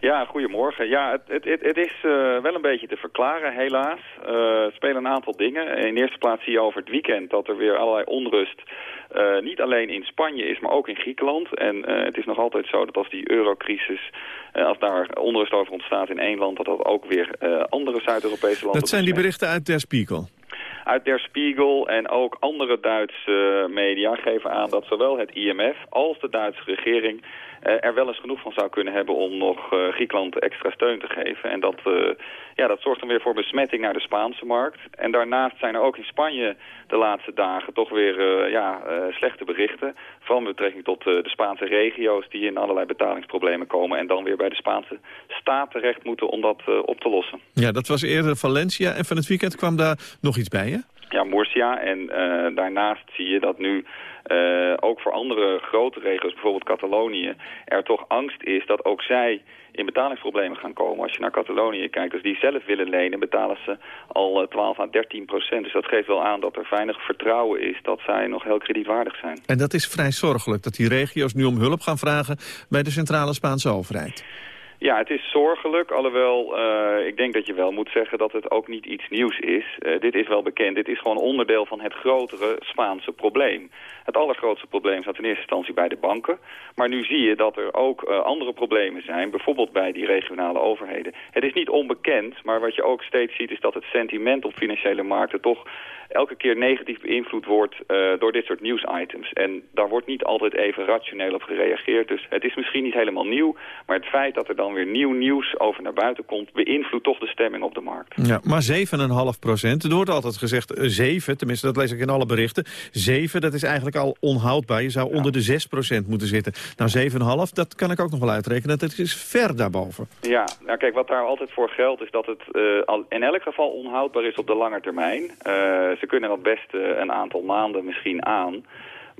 Ja, goedemorgen. Ja, het, het, het is uh, wel een beetje te verklaren, helaas. Uh, er spelen een aantal dingen. In eerste plaats zie je over het weekend dat er weer allerlei onrust... Uh, niet alleen in Spanje is, maar ook in Griekenland. En het is nog altijd zo dat als die eurocrisis... als daar onrust over ontstaat in één land... dat dat ook weer andere Zuid-Europese landen... Dat zijn die berichten uit Der Spiegel uit Der Spiegel en ook andere Duitse media geven aan dat zowel het IMF als de Duitse regering er wel eens genoeg van zou kunnen hebben om nog uh, Griekenland extra steun te geven. En dat, uh, ja, dat zorgt dan weer voor besmetting naar de Spaanse markt. En daarnaast zijn er ook in Spanje de laatste dagen toch weer ja, slechte berichten. Vooral met betrekking tot de Spaanse regio's die in allerlei betalingsproblemen komen... en dan weer bij de Spaanse staat terecht moeten om dat op te lossen. Ja, dat was eerder Valencia en van het weekend kwam daar nog iets bij, hè? Ja, Murcia. En daarnaast zie je dat nu uh, ook voor andere grote regio's, bijvoorbeeld Catalonië, er toch angst is dat ook zij in betalingsproblemen gaan komen. Als je naar Catalonië kijkt, als die zelf willen lenen, betalen ze al 12 à 13 procent. Dus dat geeft wel aan dat er weinig vertrouwen is dat zij nog heel kredietwaardig zijn. En dat is vrij zorgelijk, dat die regio's nu om hulp gaan vragen bij de centrale Spaanse overheid. Ja, het is zorgelijk, alhoewel uh, ik denk dat je wel moet zeggen dat het ook niet iets nieuws is. Uh, dit is wel bekend, dit is gewoon onderdeel van het grotere Spaanse probleem. Het allergrootste probleem zat in eerste instantie bij de banken. Maar nu zie je dat er ook uh, andere problemen zijn, bijvoorbeeld bij die regionale overheden. Het is niet onbekend, maar wat je ook steeds ziet is dat het sentiment op financiële markten toch elke keer negatief beïnvloed wordt door dit soort nieuwsitems. En daar wordt niet altijd even rationeel op gereageerd. Dus het is misschien niet helemaal nieuw, maar het feit dat er dan weer nieuw nieuws over naar buiten komt... beïnvloedt toch de stemming op de markt. Ja, maar 7,5 procent. Er wordt altijd gezegd 7, tenminste dat lees ik in alle berichten. 7, dat is eigenlijk al onhoudbaar. Je zou onder de 6 procent moeten zitten. Nou, 7,5, dat kan ik ook nog wel uitrekenen. Dat is ver daarboven. Ja, nou kijk, wat daar altijd voor geldt is dat het uh, al in elk geval onhoudbaar is op de lange termijn. Uh, ze kunnen dat best uh, een aantal maanden misschien aan.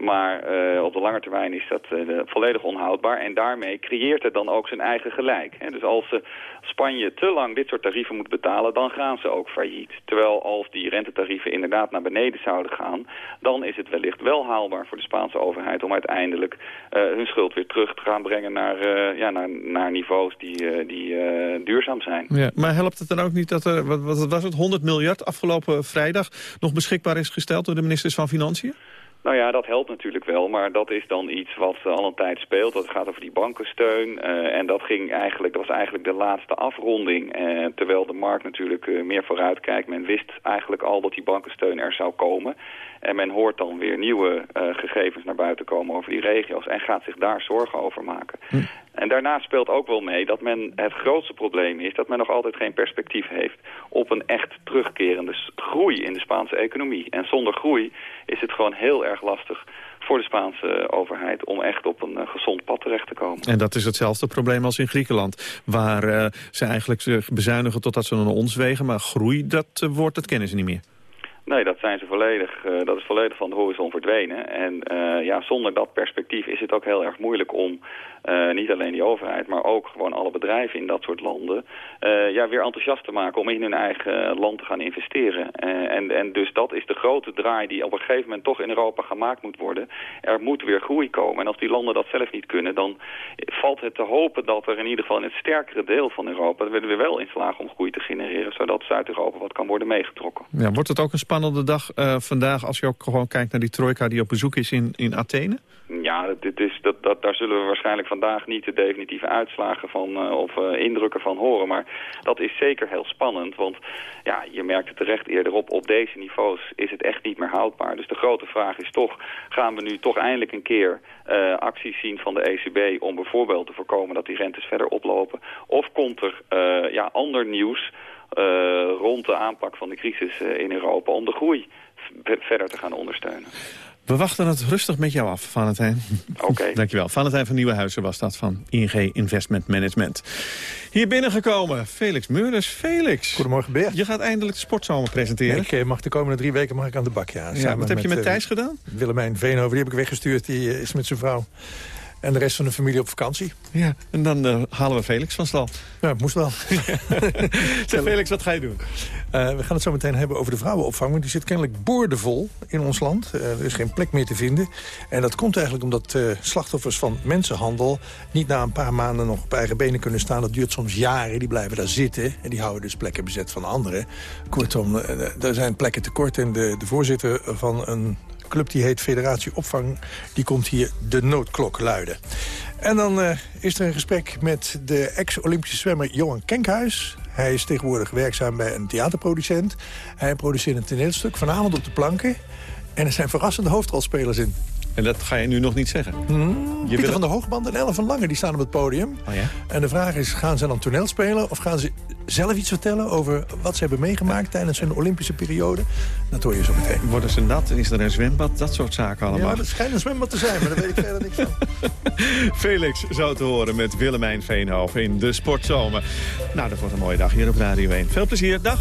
Maar uh, op de lange termijn is dat uh, volledig onhoudbaar. En daarmee creëert het dan ook zijn eigen gelijk. Hè. Dus als uh, Spanje te lang dit soort tarieven moet betalen, dan gaan ze ook failliet. Terwijl als die rentetarieven inderdaad naar beneden zouden gaan... dan is het wellicht wel haalbaar voor de Spaanse overheid... om uiteindelijk hun schuld weer terug te gaan brengen naar, ja, naar, naar niveaus die, die duurzaam zijn. Ja, maar helpt het dan ook niet dat er, wat, wat was het, 100 miljard afgelopen vrijdag... nog beschikbaar is gesteld door de ministers van Financiën? Nou ja, dat helpt natuurlijk wel, maar dat is dan iets wat al een tijd speelt. Dat gaat over die bankensteun uh, en dat, ging eigenlijk, dat was eigenlijk de laatste afronding. Uh, terwijl de markt natuurlijk meer vooruit kijkt. Men wist eigenlijk al dat die bankensteun er zou komen. En men hoort dan weer nieuwe gegevens naar buiten komen over die regio's en gaat zich daar zorgen over maken. Hm. En daarnaast speelt ook wel mee dat men het grootste probleem is... dat men nog altijd geen perspectief heeft op een echt terugkerende groei in de Spaanse economie. En zonder groei is het gewoon heel erg lastig voor de Spaanse overheid om echt op een uh, gezond pad terecht te komen. En dat is hetzelfde probleem als in Griekenland, waar uh, ze eigenlijk zich bezuinigen totdat ze naar ons wegen, maar groei, dat uh, wordt, dat kennen ze niet meer. Nee, dat zijn ze volledig. Uh, dat is volledig van de horizon verdwenen. En uh, ja, zonder dat perspectief is het ook heel erg moeilijk om uh, niet alleen die overheid, maar ook gewoon alle bedrijven in dat soort landen ja, weer enthousiast te maken om in hun eigen land te gaan investeren. en, en dus dat is de grote draai die op een gegeven moment toch in Europa gemaakt moet worden. Er moet weer groei komen. En als die landen dat zelf niet kunnen, dan valt het te hopen dat er in ieder geval in het sterkere deel van Europa, er we wel in slagen om groei te genereren, zodat Zuid-Europa wat kan worden meegetrokken. Ja, wordt het ook een spannende dag vandaag als je ook gewoon kijkt naar die trojka die op bezoek is in, in Athene? Ja, dit is, dat, dat, daar zullen we waarschijnlijk vandaag niet de definitieve uitslagen van uh, of uh, indrukken van horen. Maar dat is zeker heel spannend, want ja, je merkt het terecht eerder op. Op deze niveaus is het echt niet meer houdbaar. Dus de grote vraag is toch, gaan we nu toch eindelijk een keer uh, acties zien van de ECB... om bijvoorbeeld te voorkomen dat die rentes verder oplopen? Of komt er ja, ander nieuws... Rond de aanpak van de crisis in Europa om de groei verder te gaan ondersteunen. We wachten het rustig met jou af, Valentijn. Oké. Okay. Dankjewel. Valentijn van Nieuwenhuizen was dat van ING Investment Management. Hier binnengekomen, Felix Meurders. Felix. Goedemorgen, Bert. Je gaat eindelijk de sportzomer presenteren. Ik mag de komende drie weken mag ik aan de bak, ja. ja wat heb je met, met Thijs uh, gedaan? Willemijn Veenhoven, die heb ik weggestuurd. Die is met zijn vrouw en de rest van de familie op vakantie. Ja, en dan uh, halen we Felix van stal. Ja, moest wel. zeg Felix, wat ga je doen? Uh, we gaan het zo meteen hebben over de vrouwenopvang. Want die zit kennelijk boordevol in ons land. Uh, er is geen plek meer te vinden. En dat komt eigenlijk omdat slachtoffers van mensenhandel... niet na een paar maanden nog op eigen benen kunnen staan. Dat duurt soms jaren. Die blijven daar zitten. En die houden dus plekken bezet van anderen. Kortom, er zijn plekken tekort. En de, de voorzitter van een club die heet Federatie Opvang. Die komt hier de noodklok luiden. En dan uh, is er een gesprek met de ex-Olympische zwemmer Johan Kenkhuis. Hij is tegenwoordig werkzaam bij een theaterproducent. Hij produceert een toneelstuk, vanavond op de planken. En er zijn verrassende hoofdrolspelers in. En dat ga je nu nog niet zeggen? Hmm, Pieter wil... van der Hoogband en Ellen van Lange die staan op het podium. Oh ja? En de vraag is, gaan ze dan toneel spelen... of gaan ze zelf iets vertellen over wat ze hebben meegemaakt... tijdens hun Olympische periode? Dat hoor je zo meteen. Worden ze nat? Is er een zwembad? Dat soort zaken allemaal. Ja, het schijnt een zwembad te zijn, maar daar weet ik verder niks van. Felix zou te horen met Willemijn Veenhoven in de Sportzomer. Nou, dat wordt een mooie dag hier op Radio 1. Veel plezier, dag.